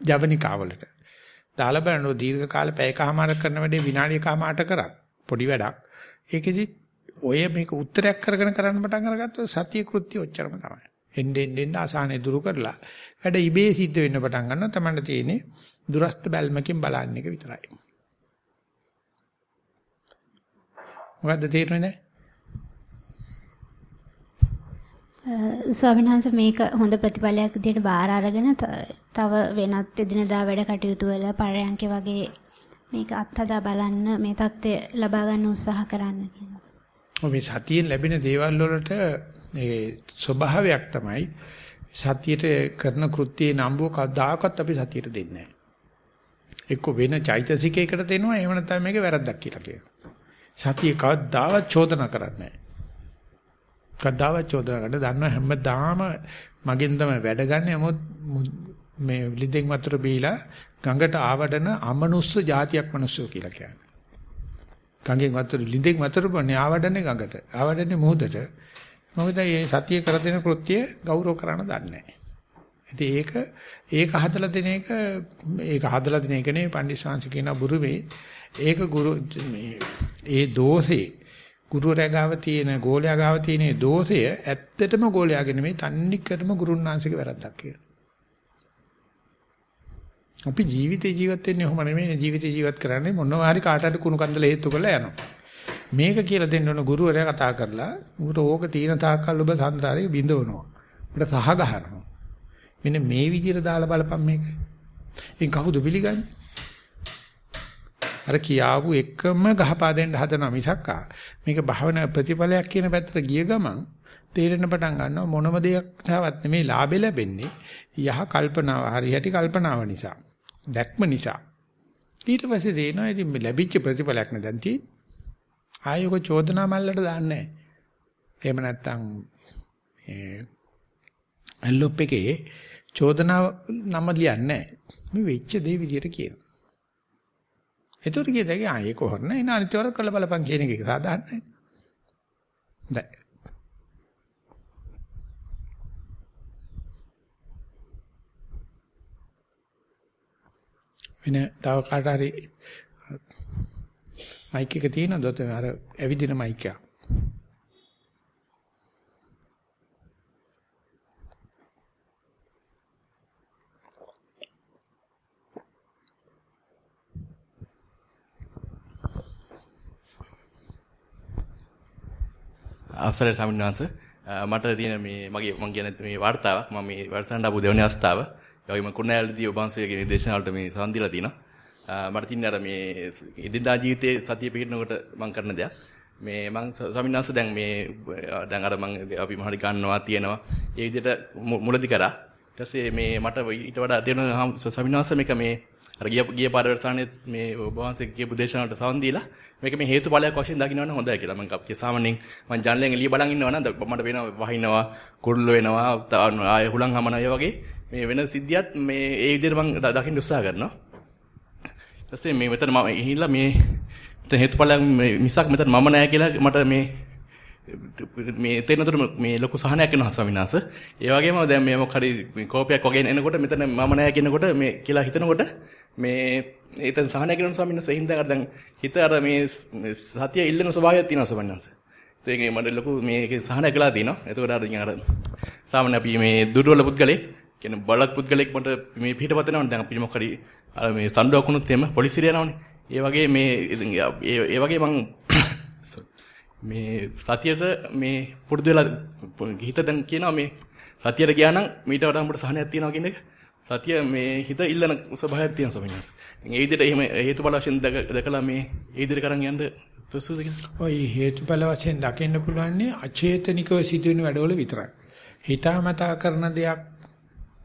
ජවනිකාවලට දාලා බලනෝ දීර්ඝ කාල පැයකමාර කරන වැඩේ විනාඩියකමාරට කරා පොඩි වැඩක් ඒකෙදි ඔය මේක උත්තරයක් කරගෙන කරන්න පටන් අරගත්තොත් සතිය කෘත්‍ය ඔච්චරම තමයි එන්න එන්න ආසානේ දුරු කරලා වැඩ ඉබේ සිද්ධ වෙන්න පටන් ගන්නවා තමන්ට තියෙන්නේ දුරස්ත බැල්මකින් බලන්න එක විතරයි මොකද්ද තේරෙන්නේ? ස්වාමීන් වහන්සේ මේක හොඳ ප්‍රතිඵලයක් විදිහට බාර අරගෙන තව වෙනත් එදිනදා වැඩ කටයුතු වල පරයන්ක වගේ මේක අත්හදා බලන්න මේ தත්ත්වය ලබා ගන්න උත්සාහ කරන්න කියනවා. ඔය මේ සතියෙන් ලැබෙන දේවල් වලට ඒ ස්වභාවයක් තමයි සතියට කරන කෘත්‍යයේ නම්බුව කවදාකවත් අපි සතියට දෙන්නේ නැහැ. එක්ක වෙන චෛතසිකයකට දෙනවා එහෙම නැත්නම් මේක වැරද්දක් කියලා කියනවා. සතිය කවදාවත් චෝදනා කරන්නේ නැහැ. කවදාවත් චෝදනා කරන්න දන්න හැමදාම මගෙන් තමයි වැඩ ගන්න යමුත් මේ ලිදෙන් වතුර බීලා ගඟට ආවඩන අමනුස්ස જાතියක් මිනිස්සු කියලා කියන්නේ. ගඟෙන් වතුර ලිඳෙන් වතුර බොන්නේ ආවඩන්නේ ගඟට. ආවඩන්නේ මුහුදට. මොකද මේ සතිය කර දෙන කෘත්‍ය ගෞරව කරන්න දන්නේ නැහැ. ඉතින් ඒක ඒක හදලා දෙන එක ඒක හදලා දෙන එක නේ පණ්ඩිත කියන බුරුවේ ඒක ගුරු මේ ඒ දෝෂේ ගුරුවරයා ගාව තියෙන ගෝලයා ගාව තියෙන දෝෂය ඇත්තටම ගෝලයාගේ නෙමෙයි තන්නිකටම ගුරුන්නාංශික වැරද්දක් කියලා. අපි ජීවිතේ ජීවත් වෙන්නේ ඔහොම නෙමෙයි ජීවිතේ ජීවත් කරන්නේ මොනවා හරි කාට හරි කුණු කන්දල හේතු කරලා යනවා. මේක කියලා දෙන්න ඕන ගුරුවරයා කතා කරලා උඹට ඕක තියෙන තාක්කල් ඔබ සංසාරේ බිඳවනවා. උඹට සහ ගහනවා. මෙන්න මේ විදිහට දාලා බලපන් මේක. එන් කවුද පිළිගන්නේ? අර කියාපු එකම ගහපා දෙන්න හදනවා මිසක්කා මේක භාවනා ප්‍රතිඵලයක් කියන පැත්තට ගිය ගමන් තේරෙන පටන් ගන්නවා මොනම දෙයක් තවත් නෙමේ ලාභෙ ලැබෙන්නේ යහ කල්පනාව හරියටි කල්පනාව නිසා දැක්ම නිසා ඊට පස්සේ තේනවා ඉතින් ලැබිච්ච ප්‍රතිඵලයක් නේ දැන් තියෙන්නේ ආයෝක චෝදනා මල්ලට දාන්නේ එහෙම නැත්නම් ඒ ඇල්ලොප් එකේ චෝදනා නම ලියන්නේ මේ වෙච්ච දේ විදියට කියනවා. එතකොට කියදගේ ආ ඒක හොරන එන අනිත් වල කළ බලපන් කියන එක සාධාරණයි. දැන් වෙන තව කාට හරි මයික් එක තියෙනවද? ඔතන අර ඇවිදින මයික් එක? අවසරයි ස්වාමීන් වහන්සේ. මට තියෙන මේ මගේ මම කියන මේ වார்த்தාවක්. මම මේ වැඩසටහන ආපු දෙවෙනි අවස්ථාව. ඒ වගේම කුරුණෑල්ලදී ඔබ වහන්සේගේ නිර්දේශන වලට මේ සම්බන්ධලා තිනවා. මට තියන්නේ අර මේ ඉදින්දා ජීවිතයේ සතිය පිළිනකොට මම කරන දෙයක්. මේ මම ස්වාමීන් වහන්සේ දැන් මේ දැන් අර මම අපි මහරි ගන්නවා තියෙනවා. ඒ විදිහට මුලදි කරා. ඊට පස්සේ මේ මට ඊට වඩා තේරෙන ස්වාමීන් වහන්සේ මේක මේ අර ගිය ගිය පාර වැඩසටහනේ මේ ඔබ වහන්සේ කියපු දේශන වලට සවන් දීලා මේක මේ හේතුඵලයක් වශයෙන් දකින්නවනම් හොඳයි කියලා. මම කප්පිය සාමාන්‍යයෙන් මම ජනලෙන් එළිය බලන් ඉන්නවනම් මට වෙනවා වහිනවා, කුරුල්ල වෙනවා, ආය හුලං හමනවා ඒ වගේ මේ වෙන සිද්ධියත් මේ ඒ විදිහට මම දකින්න උත්සාහ කරනවා. ඊපස්සේ මේ මෙතන මම ගිහිල්ලා මේ මෙතන හේතුඵලයක් මිසක් මෙතන මම නෑ කියලා මට මේ මේ තේනතර මේ ලොකු සහනයක් වෙනවා ස්වාමීන් වහන්සේ. ඒ වගේම දැන් මේ මොකක් හරි කෝපයක් වගේ එනකොට මෙතන මම නෑ කියනකොට මේ කියලා හිතනකොට මේ ඒතන සහනය කරන ස්වාමීන් වහන්සේ හින්දා අර දැන් හිත අර මේ සතිය ඉල්ලන ස්වභාවයක් තියෙනවා ස්වාමීන් වහන්සේ. ඒකේ මට ලොකු මේක සහනය කළා තියෙනවා. එතකොට අර ඉතින් අර සාමාන්‍ය අපි මේ දුර්වල පුද්ගලෙක් කියන්නේ බලත් පුද්ගලෙක් මට මේ පිටපත යනවනේ දැන් අපි මොකක් හරි අර මේ සන්ඩුවක් වුණොත් එහෙම පොලිසියට යනවනේ. ඒ වගේ මේ ඒ වගේ මං මේ සතියට මේ පුරුදු වෙලා හිත දැන් කියනවා මේ සතියට ගියා නම් මීට වඩා අපිට සහනයක් තියෙනවා කියන එක. සතිය මේ හිත ඉල්ලන ස්වභාවයක් තියෙන ස්වාමීන් ඉතින් ඒ විදිහට එහෙම හේතුඵල වශයෙන් දැකලා මේ ඒ විදිහට කරන් යන්න සුසුද කියලා. ඔය හේතුඵල වශයෙන් දකින්න පුළුවන් අචේතනිකව සිදුවෙන වැඩවල විතරයි. හිතාමතා කරන දෙයක්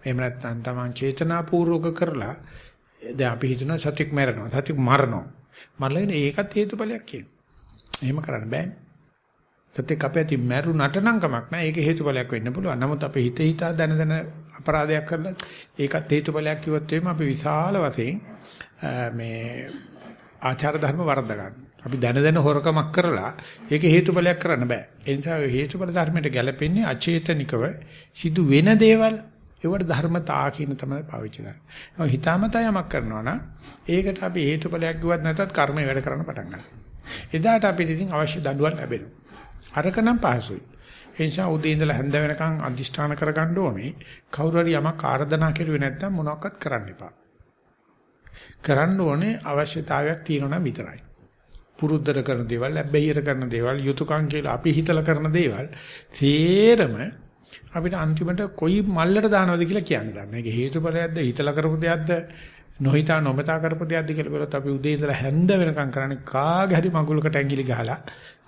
එහෙම නැත්නම් තමන් චේතනාපූර්වක කරලා දැන් අපි හිතනවා සතියක් මරනවා සතියක් මරනවා. මරලා ඒකත් හේතුඵලයක් කියනවා. එහෙම කරන්න බෑනේ. සත්‍යක අපේ ඇති මැරුණට නම් කමක් නැහැ. ඒක හේතුඵලයක් වෙන්න පුළුවන්. නමුත් අපේ හිත හිතා දැන දැන අපරාධයක් කරලා ඒකත් හේතුඵලයක් කිව්වොත් එimhe අපි විශාල වශයෙන් මේ ආචාර ධර්ම වර්ධ ගන්න. අපි දැන දැන හොරකමක් කරලා ඒක හේතුඵලයක් කරන්න බෑ. ඒ නිසා හේතුඵල ධර්මයට ගැලපෙන්නේ අචේතනිකව සිදු වෙන දේවල් ඒවට ධර්මතා කියන තමයි පාවිච්චි කරන්නේ. හිතාමතා යමක් කරනවා නම් ඒකට අපි හේතුඵලයක් කිව්වත් නැතත් කර්මය වැඩ කරන්න පටන් ගන්නවා. එදාට අපිට ඉතින් අවශ්‍ය දඬුවම් ලැබෙනවා. අරකනම් පහසුයි. ඒ නිසා උදේ ඉඳලා හැන්ද වෙනකන් අදිෂ්ඨාන කරගන්න ඕනේ. කවුරු හරි යමක් ආර්දනා කරුවේ නැත්නම් මොනවක්වත් කරන්න එපා. කරන්න ඕනේ අවශ්‍යතාවයක් තියෙනවා නම් විතරයි. පුරුද්දට කරන දේවල්, ලැබෙහියට කරන දේවල්, යුතුයකම් කියලා අපි හිතලා කරන දේවල් සේරම අපිට අන්තිමට කොයි මල්ලට දානවද කියලා කියන්න ගන්න. ඒක හේතුඵලයක්ද, හිතලා කරපු දෙයක්ද, නොහිතා නොමතා කරපු දෙයක්ද කියලා බලත් අපි උදේ ඉඳලා හැන්ද වෙනකම් කරන්නේ කාගේ හරි මගුලකට ඇඟිලි ගහලා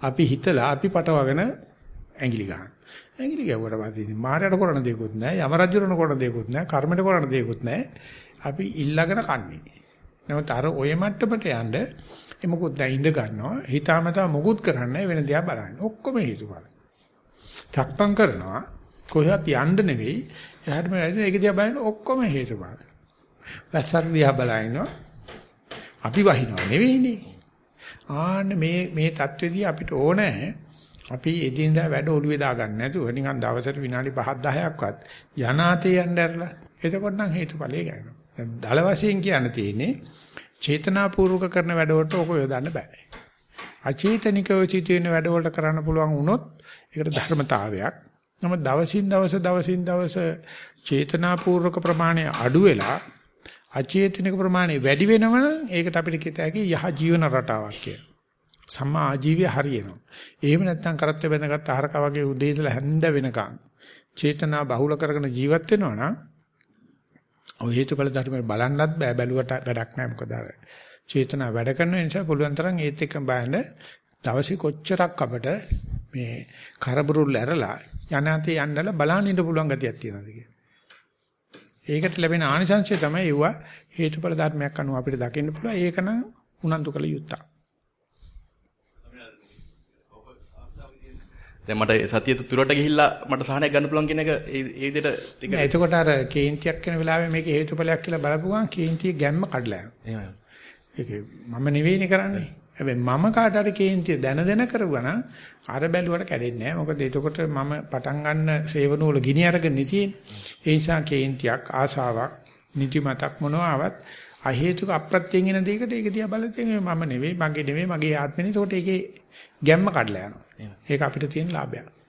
අපි හිතලා අපි පටවගෙන ඇඟිලි ගන්න. ඇඟිලි ගැවුවට පස්සේ ඉතින් මාරයට කරන දෙයක්වත් නැහැ, යම රජුරණ කරන දෙයක්වත් නැහැ, කර්මයට කරන දෙයක්වත් නැහැ. අපි ඉල්ලගෙන කන්නේ. නමුත් අර ඔය මට්ටමට යන්න එමුකුත් දැන් ඉඳ ගන්නවා. හිතාමතා මොකුත් කරන්නේ වෙන දිහා බලන්නේ. ඔක්කොම හේතුඵල. තක්පම් කරනවා කොහෙවත් යන්න නෙවෙයි. එයාට මේ ඇයිද ඒක දිහා බලන ඔක්කොම හේතු බාර. වැස්සක් දිහා බලනවා. අපි වහිනවා නෙවෙයිනේ. ආන්න මේ මේ தത്വෙදී අපිට ඕනේ අපි එදිනදා වැඩ ඔළුවේ දාගන්න නැතුව නිකන් දවසට විනාඩි 5ක් 10ක්වත් යනාතේ යන්න ඇරලා එතකොට නම් හේතුඵලයේ ගන්නවා. දැන් දල වශයෙන් කියන්න තියෙන්නේ චේතනාපූර්වක කරන වැඩවලට ඔක යොදන්න බෑ. අචේතනිකව සිදුවෙන වැඩවලට කරන්න පුළුවන් වුණොත් ඒකට ධර්මතාවයක් නමුත් දවසින් දවස දවසින් දවස චේතනාපූර්වක ප්‍රමාණය අඩු වෙලා අචේතනික ප්‍රමාණය වැඩි වෙනවනම් ඒකට අපිට කියත හැකි යහ ජීවන රටාවක් කියලා. සම්මා ආජීවය හරියනවා. එහෙම නැත්නම් කරත් බැඳගත් ආහාරක වගේ උදේ ඉඳලා හැන්ද වෙනකන් චේතනා බහුල කරගෙන ජීවත් වෙනවා නම් ඔය හේතුඵල ධර්මයෙන් බලන්නත් බෑ බැලුවට වැඩක් නෑ මොකද අර චේතනා වැඩ කරන නිසා පුළුවන් තරම් ඒත් එක්ක බලන්න දවසේ කොච්චරක් අපට මේ කරබරුල් ඇරලා යනාතේ යන්නලා බලන්න ඉන්න පුළුවන් ගතියක් තියෙනවද කියලා. ඒකට ලැබෙන ආනිසංශය තමයි ඒවා හේතුඵල ධර්මයක් අනුව අපිට දකින්න පුළුවන්. ඒක නම් උනන්දු කළ යුත්තක්. දැන් මට සතිය තුරට ගිහිල්ලා මට සහනයක් ගන්න පුළුවන් කියන එක ඒ විදිහට නෑ එතකොට අර කේන්තියක් වෙන වෙලාවේ මේක හේතුඵලයක් කියලා බලපුවාම කේන්තිය ගැම්ම කඩලා යනවා. එහෙමයි. ඒක මම නෙවෙයිනේ කරන්නේ. හැබැයි මම කාට හරි කේන්තිය දැන දැන කරුවා නම් අර බැලුවට කැඩෙන්නේ නැහැ. මොකද එතකොට මම පටන් ගන්න සේවනවල ගිනි අරගෙන තියෙන්නේ. ඒ නිසා කේන්තියක් ආසාවක් නිදිමතක් මොනවාවත් අහේතුක අප්‍රත්‍යයෙන් එන දෙයකට ඒක දිහා බලද්දී මම නෙවෙයි මගේ නෙවෙයි මගේ ආත්මෙ නේ. ඒකට ඒකේ ගැම්ම කඩලා යනවා. ඒක අපිට තියෙන ලාභයක්.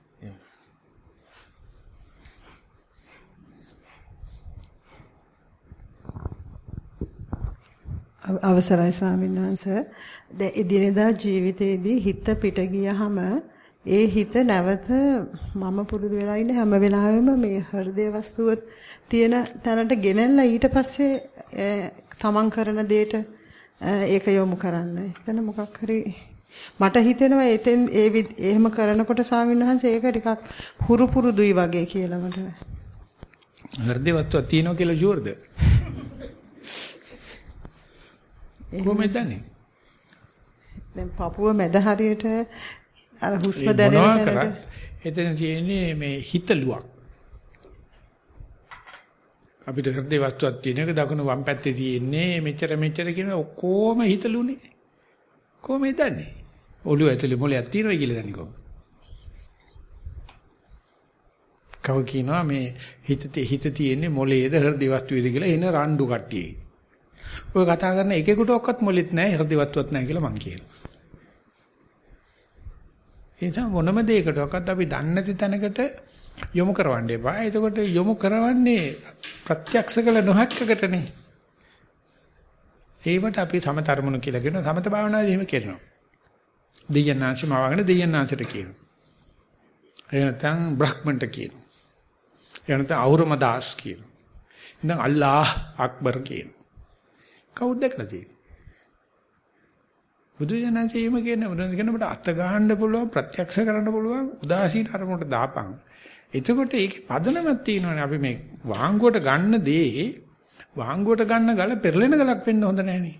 අවසරයි ස්වාමීන් වහන්සේ. දැන් එදිනෙදා ජීවිතේදී හිත පිට ගියහම ඒ හිත නැවත මම පුරුදු වෙලා ඉන්න හැම වෙලාවෙම මේ හෘදේ වස්තුව තියෙන තැනට ගෙනල්ලා ඊට පස්සේ තමන් කරන දෙයට ඒක යොමු කරන්න. එතන මොකක් හරි මට හිතෙනවා එතෙන් ඒ එහෙම කරනකොට ස්වාමීන් ඒක ටිකක් හුරු පුරුදුයි වගේ කියලා මට. හෘදේ වස්තුවක් තියෙනවා කියලා ෂුවර්ද? කොහොමද දන්නේ? දැන් පපුව මැද හරියට අර හුස්ම දැනෙන එතන තියෙන්නේ මේ හිතලුවක්. අපිට හෘදේ වස්තුවක් තියෙන එක දකුණු වම් පැත්තේ තියෙන්නේ මෙච්චර මෙච්චර කියන ඔක්කොම හිතලුනේ. කොහොමද දන්නේ? ඔළුව ඇතුලේ මොලයක් තියෙනවා කියලා දන්නේ කොහොමද? කව කියනවා මේ හිත හිත තියෙන්නේ මොලේද හෘදේ වස්තුවේද කියලා එන රණ්ඩු කට්ටියේ. ඔය කතා කරන එකෙකුට ඔක්කත් මොලෙත් නැහැ හෘද වත්වත් නැහැ කියලා මං කියනවා. ඒ නිසා මොනම දෙයකටවත් අපි දන්නේ නැති තැනකට යොමු කරවන්න එපා. එතකොට යොමු කරවන්නේ ප්‍රත්‍යක්ෂ කළ නොහැක්කකටනේ. ඒවට අපි සමතරමුණු කියලා කියන සමත භාවනාවේ එහෙම කරනවා. දෙයයන්ාංශම වගන දෙයයන්ාංශට කියනවා. එහෙම නැත්නම් බ්‍රහ්මන්ට කියනවා. එහෙම නැත්නම් අවුරමදාස් කියනවා. ඉතින් අල්ලාහ් අක්බර් කියනවා. කවුද දැකලා තියෙන්නේ? බුදුජානකීම කියන්නේ බුදුන් කියනකොට අත ගන්න පුළුවන් ප්‍රත්‍යක්ෂ කරන්න පුළුවන් උදාසීන අරමුණට දාපන්. එතකොට ඒකේ පදනමක් තියෙනවානේ අපි මේ වාංගුවට ගන්න දේ වාංගුවට ගන්න ගල පෙරලෙන ගලක් වෙන්න හොඳ නැහනේ.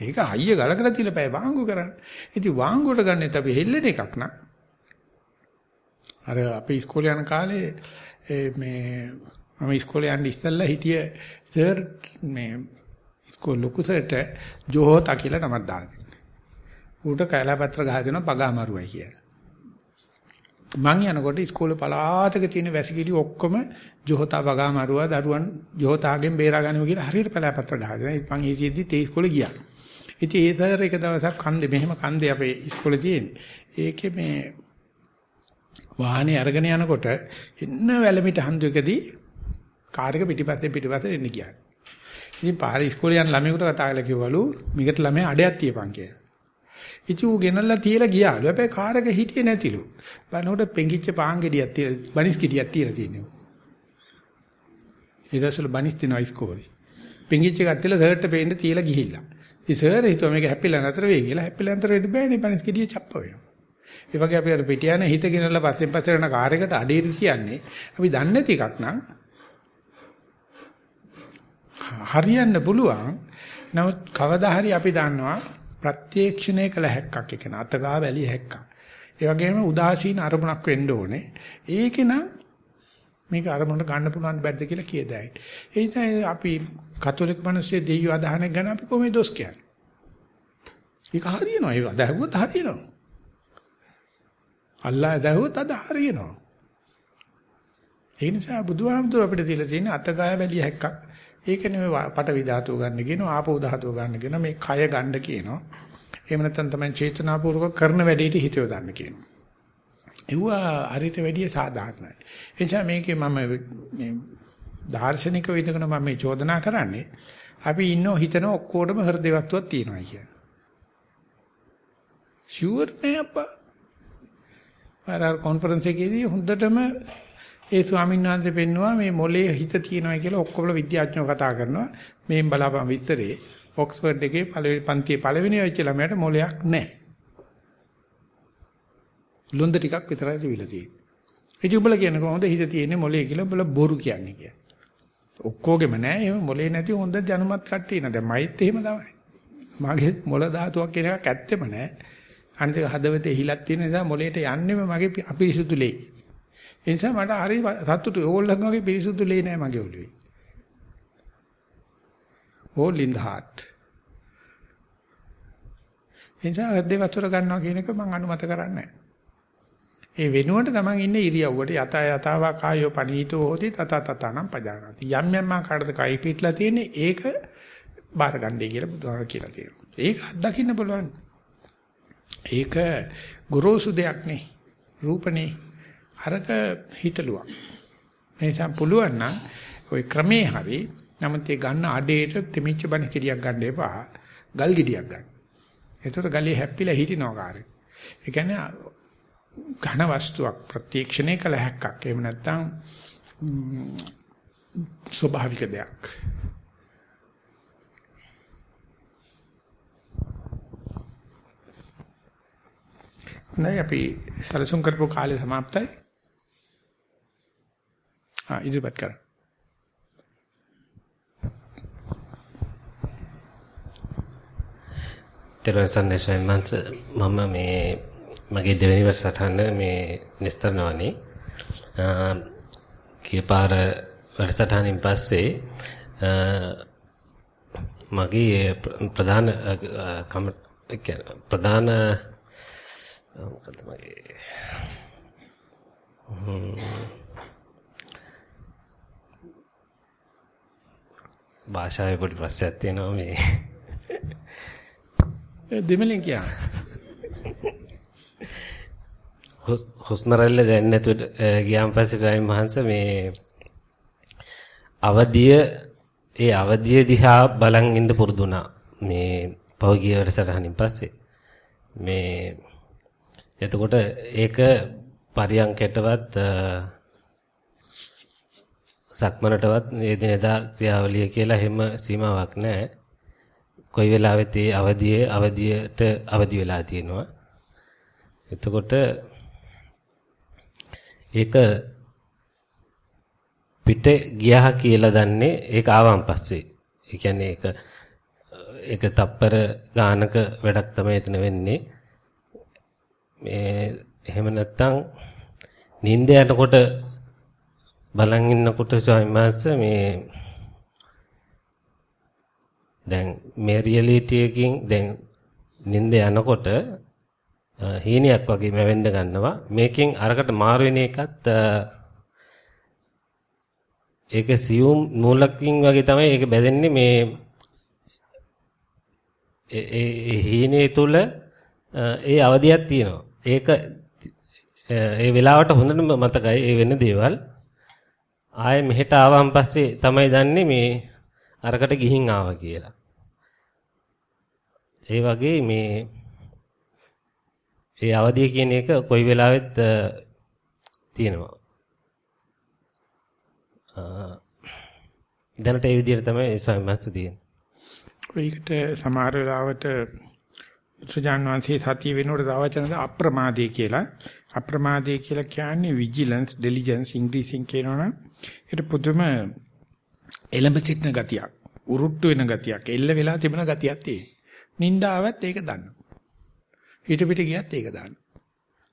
ඒක හයිය ගලකට තියලා බෑ වාංගු කරන්න. ඉතින් වාංගුවට ගන්නෙත් අපි හෙල්ලෙන එකක් නා. අර අපි ඉස්කෝලේ යන කාලේ මේ මම ඉස්කෝලේ යන්න ඉස්සෙල්ලා හිටිය සර් මේ ඉස්කෝල ලොකු සර්ට ජෝහෝතා කියලා නමක් දාලා තියෙනවා. ඌට කැලපත්‍ර ගහ දෙනවා පගාමරුවයි කියලා. මං යනකොට ඉස්කෝලේ පලාතක තියෙන වැසිකිලි ඔක්කොම ජෝහතා පගාමරුවා දරුවන් ජෝහතාගෙන් බේරා ගන්නවා කියලා හරියට කැලපත්‍ර ගහ දෙනවා. මං ඒ සිද්දි තේ ඉස්කෝලේ ගියා. ඉතින් ඒ තර එක දවසක් කන්දේ මෙහෙම කන්දේ අපේ ඉස්කෝලේ තියෙන්නේ. ඒකේ මේ වාහනේ අරගෙන යනකොට එන්න වැලමිට හන්දුවකදී කාර් එක පිටිපස්සේ පිටිපස්සේ එන්න ගියා. ඉතින් පාරේ ඉස්කෝලේ යන ළමයෙකුට කතා කරලා කිව්වලු මිකට ළමයා අඩයක් තියපන් කියලා. ඉතින් ඌ ගෙනල්ලා තියලා ගියාලු. හැබැයි කාර් එක හිටියේ නැතිලු. බලනකොට පෙඟිච්ච පාන් ගෙඩියක් තියලා බනිස් ගෙඩියක් තියලා තියෙනවා. ඊදසල බනිස් තිනවා ඉස්කෝලේ. පෙඟිච්ච එකක් තියලා සර්ට් පේන්න තියලා ගිහිල්ලා. ඉතින් සර් හිතුවා මේක හැපිලා නැතර වෙයි කියලා. හැපිලා නැතර වෙන්න බෑනේ බනිස් ගෙඩිය චප්ප වෙනවා. ඒ වගේ අපි අර පිටියන හිත ගෙනල්ලා පස්සෙන් පස්සට යන කාර් එකට අඩේට තියන්නේ. අපි දන්නේ නැති එකක් නම් හරියන්න පුළුවන්. නමුත් කවදා හරි අපි දන්නවා ප්‍රත්‍යක්ෂණය කළ හැක්කක් එක නතගා බැලිය හැක්කක්. ඒ වගේම උදාසීන අරමුණක් වෙන්න ඕනේ. ඒකේ නම් මේක අරමුණට ගන්න පුළුවන් බැරිද කියලා කියදයි. ඒ නිසා අපි කතෝලික මිනිස්සු දෙයියෝ අදහන ගැන අපි කොහොමද දොස් කියන්නේ? ඒක හරියනවා. ඒක අදහුවොත් හරියනවා. අල්ලා අදහුවොත් අද හරියනවා. ඒ නිසා බුදුහාමුදුර අපිට දීලා තියෙන අතගය බැලිය හැක්කක්. ඒක නෙමෙයි පටවි ධාතුව ගන්න කියනවා ආපෝ ධාතුව ගන්න කියනවා මේ කය ගන්න කියනවා. එහෙම නැත්නම් තමයි චේතනාපූර්වක කරන වැඩේට හිත යොදන්න කියනවා. ඒවා හරියට වැඩිය සාධාරණයි. ඒ නිසා මේකේ මම මේ දාර්ශනිකව ඉදගෙන මම මේ චෝදනා කරන්නේ අපි ඉන්නෝ හිතන ඔක්කොටම හෘද වස්තුවක් තියෙනවා කියන. ෂුවර් නෑ අප්පා. අර කොන්ෆරන්ස් එකේදී හොඳටම ඒ ස්වාමීන් වහන්සේ පෙන්නවා මේ මොලේ හිත තියෙනවා කියලා ඔක්කොම විද්‍යාඥයෝ කතා කරනවා. මේන් බලාපන් විස්තරේ ඔක්ස්ෆර්ඩ් එකේ පළවෙනි පන්තියේ පළවෙනි වෙච්ච ළමයාට මොලයක් නැහැ. ලොන්ද ටිකක් විතරයි තිබිලා තියෙන්නේ. ඉතින් උඹලා කියන්නේ කොහොමද හිත තියෙන්නේ මොලේ කියලා උඹලා බොරු කියන්නේ කියලා. ඔක්කොගෙම නෑ එහෙම මොලේ නැති හොඳ ජනමත් කට්ටිය නේද? මයිත් එහෙම තමයි. මගේ මොළ ධාතුවක් කියන එකක් ඇත්තෙම නෑ. අනිත් හදවතේ හිලක් තියෙන නිසා මොලේට යන්නෙම මගේ අපිරිසුදු ලේ. ඒ නිසා මට හරි සතුටුයි. ඕගොල්ලෝ වගේ පිරිසුදු ලේ නෑ මගේ ඔළුවේ. Oh, all in the heart. එනිසා හෘදේ වතුර ගන්නවා කියන එක මම අනුමත කරන්නේ ඒ වෙනුවට තමන් ඉන්නේ ඉරියව්වට යත යතාවා කායෝ පනීතෝ හොති තත තතනම් පජානාති. යම් යම් ආකාරයක කයි පිටලා තියෙන්නේ ඒක බාර ගන්නයි කියලා බුදුහාම කියලා තියෙනවා. ඒක අත්දකින්න පුළුවන්. ඒක ගොරෝසු දෙයක් නේ. රූපනේ අරක හිතලුවක්. මේ නිසා පුළුවන් නම් ওই ක්‍රමේ හරි නමුත් ඒ ගන්න අඩේට තෙමිච්ච බණ කිරියක් ගන්න එපා. ගල් ගෙඩියක් ගන්න. එතකොට ගලේ හැප්පිලා හිටිනවා කාර්ය. ඒ කියන්නේ ඝන වස්තුවක් ප්‍රත්‍යක්ෂණය කළ හැක්කක්. එහෙම නැත්නම් ස්වභාවික දෙයක්. නැයි අපි සැලසුම් කරපු කාලය સમાપ્તයි. ආ ඉදිරිපත් කරන්න. තෙරුවන් සරණයි ස්වාමීන් වහන්සේ. මම මේ මගේ දෙවෙනි වැඩසටහන මේ නිස්තරනවනේ. කීපාර වැඩසටහනින් පස්සේ මගේ ප්‍රධාන ප්‍රධාන මොකද මගේ? භාෂාවේ පොඩි ප්‍රශ්නයක් තියෙනවා මේ දෙමළෙන් කියන්න. හුස්ම රැල්ල දැන් නැතුව ගියාන් පස්සේ ස්වාමීන් වහන්සේ මේ අවදිය ඒ අවදිය දිහා බලන් ඉන්න පුරුදු වුණා. මේ පෞගිය වැඩසටහනින් පස්සේ මේ එතකොට ඒක පරියන්කටවත් සක්මනටවත් එදිනෙදා ක්‍රියාවලිය කියලා හැම සීමාවක් නැහැ. කොයි වෙලාවෙත් ඒ අවදියේ අවදියට අවදි වෙලා තියෙනවා. එතකොට ඒක පිට ගියා කියලා දන්නේ ඒක ආවන් පස්සේ. ඒ කියන්නේ ඒක ඒක තප්පර ගානක වැඩක් තමයි එතන වෙන්නේ. මේ එහෙම නැත්තම් නිින්ද යනකොට බලන් ඉන්නකොට ස්වාමීන් වහන්සේ මේ දැන් මේ රියැලිටි එකකින් දැන් නිින්ද යනකොට හීනයක් වගේ මැවෙන්න ගන්නවා. මේකෙන් අරකට මාරු වෙන එකත් ඒක සියුම් නූලකින් වගේ තමයි ඒක බැඳෙන්නේ මේ ඒ හීනේ තුල ඒ අවදියක් තියෙනවා. ඒක ඒ වෙලාවට හොඳටම මතකයි ඒ වෙන දේවල්. ආයේ මෙහෙට ආවන් පස්සේ තමයි දන්නේ මේ අරකට ගිහින් ආවා කියලා. ඒ වගේ මේ ඒ අවදිය කියන එක කොයි වෙලාවෙත් තියෙනවා. දැනට ඒ විදිහට තමයි සම්මස්ස තියෙන්නේ. ඒකට සමහර වෙලාවට සුජාන් වංශී සතිය වෙනකොට දවචනද අප්‍රමාදේ කියලා. අප්‍රමාදේ කියලා කියන්නේ vigilance, diligence ඉංග්‍රීසියෙන් කියනවනම් ඒක පුදුම එළඹ සිටින ගතියක්. උරුට්ටු වෙන ගතියක්. එල්ල වෙලා තිබෙන ගතියක් තියෙනවා. නින්දාවත් ඒක දන්නවා. හිත පිට ගියත් ඒක දන්නවා.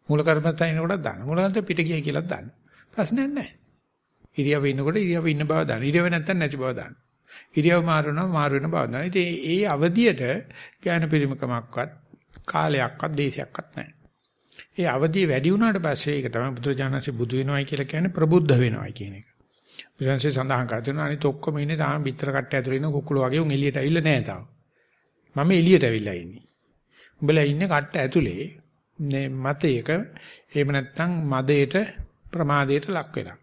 මූල කර්මස්ථානින කොටත් දන්නවා. මූල කර්මස්ථ පිට ගියයි කියලාත් දන්නවා. ප්‍රශ්නයක් නැහැ. ඉරියව්ව ඉන්නකොට ඉරියව්ව ඉන්න බව දාන්න. ඉරියව්ව නැත්තම් නැති බව දාන්න. ඉරියව් මාරු වෙනවා මාරු වෙන බව දාන්න. ඉතින් ඒ අවදියට ඥාන පරිමකමක්වත් කාලයක්වත් දේශයක්වත් නැහැ. ඒ අවදිය වැඩි වුණාට පස්සේ ඒක තමයි බුදුරජාණන්සේ බුදු වෙනවයි කියලා කියන්නේ ප්‍රබුද්ධ වෙනවයි කියන එක. බුදුන්සේ සඳහන් කර දෙනවා අනිත ඔක්කොම ඉන්නේ තාම පිටර කට්ට ඇතුලේ ඉන්න කුකුල වගේ උන් එළියට ඇවිල්ලා නැහැ තාම. මම එළියට ඇවිල්ලා ඉන්නේ. උඹලා ඉන්නේ කට්ට ඇතුලේ මේ මතයක එහෙම නැත්නම් මදයට ප්‍රමාදයට ලක් වෙලා.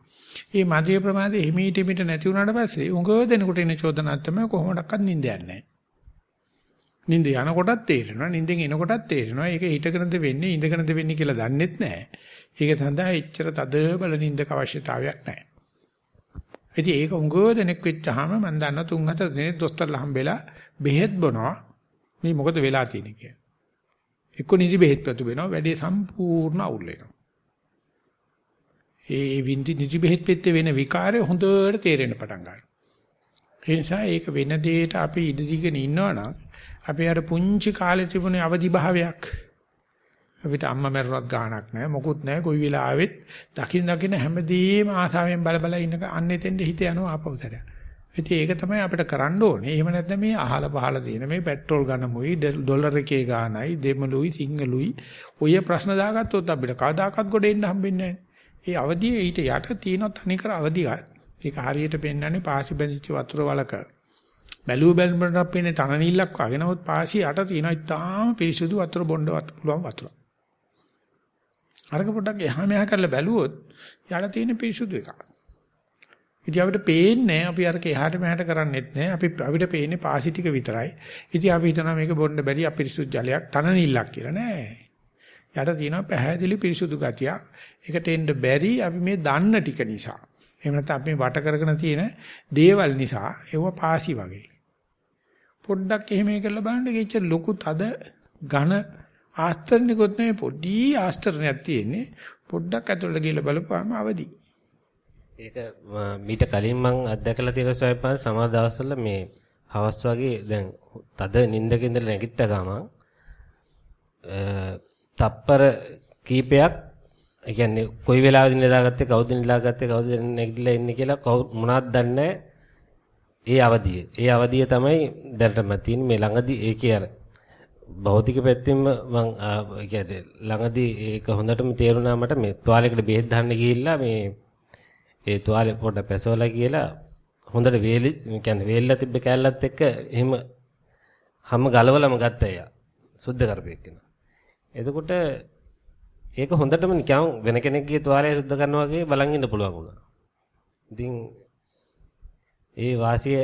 මේ මදයේ ප්‍රමාදයේ හිමීට හිමීට නැති වුණාට පස්සේ උංගව දෙනකොට එන චෝදනාවක් තමයි කොහොමඩක්වත් නිින්ද යන්නේ නිින්ද යනකොටත් තේරෙනවා නිින්දෙන් එනකොටත් තේරෙනවා ඒක හිටගෙනද වෙන්නේ ඉඳගෙනද වෙන්නේ කියලා දන්නෙත් නැහැ. ඒක සඳහා එච්චර තද බල නිින්දක අවශ්‍යතාවයක් නැහැ. ඉතින් ඒක උංගව දෙනෙක් වෙච්චාම මම දන්නා තුන් හතර දිනේ දොස්තරලා හම්බෙලා බෙහෙත් බොනවා මේ මොකද වෙලා තියෙන්නේ කියලා. එක්ක නිදි බෙහෙත් පැතු වෙනවා වැඩේ සම්පූර්ණ අවුල් වෙනවා. ඒ වින්දි නිදි බෙහෙත් පෙත්තේ වෙන විකාරය හොඳට තේරෙන්න පටන් ගන්නවා. ඒ නිසා ඒක වෙන දෙයකට අපි ඉඳ දිගෙන ඉන්නවනම් අපි අර පුංචි කාලේ තිබුණේ අවදි භාවයක් අපිට අම්මා මරුණත් ගාණක් නැහැ මොකුත් නැහැ කොයි වෙලාවෙත් දකින් දකින් හැමදේම ආසාවෙන් බල බල ඉන්න අන්න එතෙන්ද හිත යනවා ආපෞසරය. ඉතින් ඒක තමයි අපිට කරන්න ඕනේ. එහෙම නැත්නම් මේ අහල පහල තියෙන මේ පෙට්‍රල් ගණමුයි ඩොලර් එකේ ගාණයි දෙමළුයි සිංහලුයි ඔය ප්‍රශ්න දාගත්තොත් අපිට කවදාකවත් ගොඩ එන්න හම්බෙන්නේ නැහැ. ඒ අවදියේ ඊට යට තියෙන තනිකර අවදිය. ඒක හරියට පෙන්වන්නේ පාසි බැඳිච්ච වතුර වලක. බැලුව බැලමට අපේනේ තනනිල්ලක් වගේ නමුත් පාසි යට තියෙන ඉතාම පිරිසුදු වතුර බොන්න පුළුවන් වතුර. අරක පොඩ්ඩක් එහා මෙහා කරලා බැලුවොත් යට තියෙන පිරිසුදු එකක්. ඉතින් අපිට පේන්නේ අපි අරක එහාට මෙහාට කරන්නේත් නැහැ. අපි අපිට පේන්නේ පාසි ටික විතරයි. ඉතින් අපි හිතනවා මේක බොන්න බැරි අපිරිසුදු ජලයක් තනනිල්ලක් කියලා නෑ. යට තියෙනවා පැහැදිලි පිරිසුදු ගතියක්. ඒකට එන්න බැරි අපි මේ දන්න ටික නිසා. එහෙම නැත්නම් අපි වට කරගෙන තියෙන දේවල් නිසා ඒව පාසි වගේ. පොඩ්ඩක් එහෙම කරලා බලන්න කිච්ච ලොකු තද ඝන ආස්තරණිකොත් නෙවෙයි පොඩි ආස්තරණයක් තියෙන්නේ. පොඩ්ඩක් ඇතුළට ගිහලා බලපුවාම අවදි. ඒක මීට කලින් මම අත්දැකලා තියෙන ස්වයංපන් සමහර දවස්වල මේ හවස් වගේ දැන් තද නිින්දක ඉඳලා නැගිට්ට ගමන් තප්පර කීපයක් ඒ කියන්නේ කොයි වෙලාවෙද නිදාගත්තේ කවුද නිදාගත්තේ කවුද නැගිටලා ඉන්නේ කියලා කවුරු මොනවද දන්නේ ඒ අවදිය. ඒ අවදිය තමයි දැනටම තියෙන්නේ මේ ළඟදී ඒකේ අර භෞතික පැත්තෙන් මම කියන්නේ ළඟදී ඒක හොඳටම තේරුණා මට මේ තුවාලයකට බෙහෙත් දාන්න ගිහිල්ලා මේ ඒ තුවාලේ පොඩ පැසවලා කියලා හොඳට වේලි කියන්නේ වේල්ලා තිබ්බ කෑල්ලත් එක්ක එහෙම හැම ගලවලම ගත්තා එයා. සුද්ධ කරපෙන්න. එතකොට ඒක හොඳටම නිකන් වෙන කෙනෙක්ගේ තුවාලය සුද්ධ කරනවා වගේ බලන් ඉන්න පුළුවන් වුණා. ඉතින් ඒ වාසිය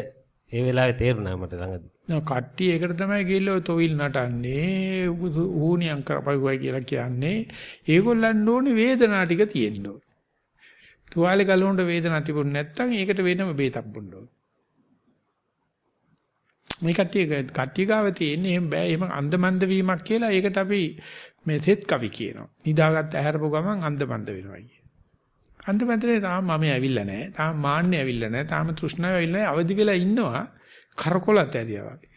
ඒ වෙලාවේ තේරුණා මට ළඟදී. නෝ කට්ටිය ඒකට තමයි ගිහිල්ලා තොවිල් නටන්නේ ඌණියම් කරපුවයි කියලා කියන්නේ. ඒගොල්ලන් ඕනේ වේදනාව ටික තියෙන්න ඕනේ. තුවාලේ ගලවනට වේදනාවක් තිබුණ නැත්නම් ඒකට වෙනම බේතක් බොන්න ඕනේ. මේ කට්ටිය කට්ටිය ගාව තියෙන්නේ එහෙම බෑ එහෙම අන්දමන්ද වීමක් කියලා ඒකට අපි මේ තෙත් කවි කියනවා. නිදාගත්ත ඇහැරපු ගමන් අන්දමන්ද වෙනවා කිය. අන්දමන්දනේ තාම මම ඇවිල්ලා නැහැ. තාම මාන්නේ ඇවිල්ලා නැහැ. තාම තෘෂ්ණාව ඇවිල්ලා නැහැ. අවදි වෙලා ඉන්නවා. කරකොලත් ඇරියා වගේ.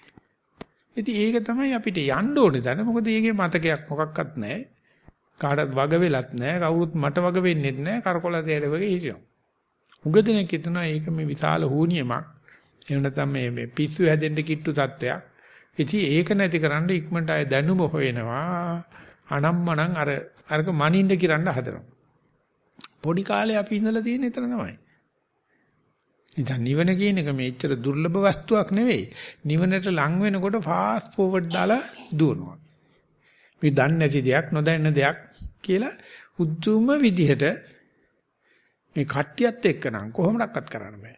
ඉතින් ඒක තමයි අපිට යන්න ඕනේ දැන. මොකද ඊගේ මතකයක් මොකක්වත් නැහැ. කාටවත් වග වෙලත් නැහැ. කවුරුත් මට වග වෙන්නෙත් නැහැ. කරකොලත් ඇරියා වගේ හිටිනවා. උගදෙනෙක් හිතනවා ඒක මේ විශාල හෝනියමක්. එහෙම නැත්නම් මේ මේ පිස්සු හැදෙන්න කිට්ටු තත්ත්වයක්. ඉතින් ඒක නැතිකරන්න ඉක්මනට ආය දැනුම හොයනවා. අනම්මනම් අර අරක මනින්න කිරන්න හදනවා. පොඩි කාලේ අපි ඉඳලා තියෙන එතන තමයි. ඉතින් නිවන කියන එක මේච්චර දුර්ලභ වස්තුවක් නෙවෙයි. නිවනට ලං වෙනකොට ෆාස්ට් ෆෝවර්ඩ් දාලා දුවනවා. මේ දන්නේ නැති දෙයක් නොදැන්න දෙයක් කියලා උද්දුම විදිහට මේ කට්ටියත් එක්කනම් කොහොමඩක්වත් කරන්න බෑ.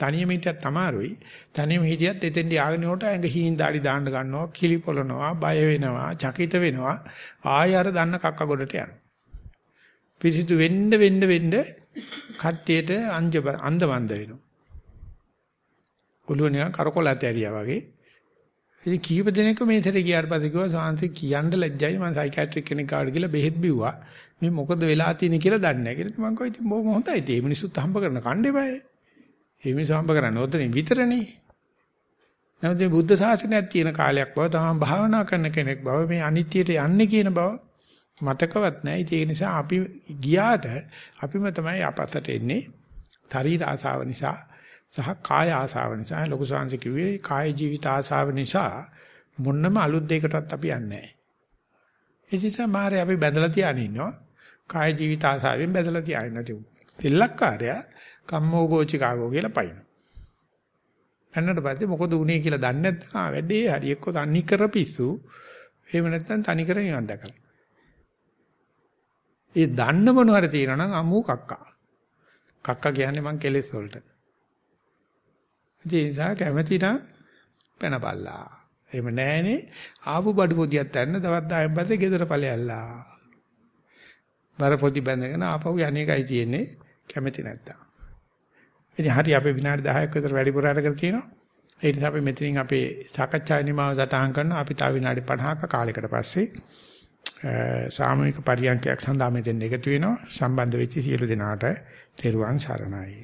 තනියම හිටියත් අමාරුයි. තනියම හිටියත් එතෙන්දී ආගෙන උට ඇඟ හීන් දාඩි දාන්න ගන්නවා, කිලිපොළනවා, බය වෙනවා, චකිත වෙනවා. ආය අර දන්න කක්ක ගොඩට යනවා. පිසිතු වෙන්න වෙන්න වෙන්න කට්ටියට අංජ අන්දමන්ද වෙනවා. ඔළුව නිකන් කරකොලත් ඇරියා වගේ. ඉතින් කීප දෙනෙක් මේ ඉතේ ගියාට පස්සේ කිව්වා සාන්ති කියන්න ලැජ්ජයි මම සයිකියාට්‍රික් කෙනෙක් කාඩ ගිහලා බෙහෙත් බිව්වා. මේ මොකද වෙලා තියෙන්නේ කියලා දන්නේ නැහැ. කියලා මම කිව්වා ඉතින් බොහොම හොඳයි. ඒ මිනිස්සුත් හම්බ කරන කණ්ඩේ බෑ. ඒ මිනිස්සු හම්බ කරන්නේ ඔතනින් විතරනේ. නැවත මේ බුද්ධ ශාසනයක් තියෙන කාලයක් බව තමයි භාවනා කරන කෙනෙක් බව මේ අනිත්‍යයට යන්නේ කියන බව මතකවත් නැහැ. ඒ නිසා අපි ගියාට අපිම තමයි අපතට එන්නේ. ශරීර ආසාව නිසා සහ කාය ආසාව නිසා ලොකු සංස කිව්වේ කාය ජීවිත ආසාව නිසා මොන්නම අලුත් දෙයකටවත් අපි යන්නේ නැහැ. ඒ නිසා මාරේ අපි බැඳලා තියාගෙන ඉන්නවා. කාය ජීවිත ආසාවෙන් බැඳලා තියාගෙන නැති තෙල්ලක්කාරයා කම්මෝ ගෝචිකාගෝ කියලා පයින්. එන්නට පස්සේ මොකද උනේ කියලා දන්නේ නැත්නම් ආ වැඩේ හරි එක්ක තනි කර පිස්සු එහෙම නැත්නම් තනි කර නිවන් දැකලා. ඒ දන්න මොනවාර තියෙනවා නම් අමු කක්කා. කක්කා කියන්නේ මං කෙලෙස් වලට. ඒ නිසා කැමැති නම් පැනපල්ලා. එහෙම නැහනේ ආපු බඩු පොදියක් ගන්න දවස් 10න් පස්සේ ගෙදර ඵලයල්ලා. බර පොදි බැඳගෙන ආපහු යන්නේකයි තියෙන්නේ කැමැති නැත්තම්. ඉතින් හරි අපි විනාඩි 10ක් විතර වැඩිපුර අරගෙන තියෙනවා. ඒ නිසා අපි මෙතනින් අපේ සාකච්ඡා නිමාව සටහන් කරනවා. අපි තව විනාඩි 50ක කාලයකට පස්සේ සාමූහික පරියන්කයක් සඳහා මෙතෙන් එකතු වෙනවා. සම්බන්ධ වෙච්ච සියලු දෙනාට තෙරුවන් සරණයි.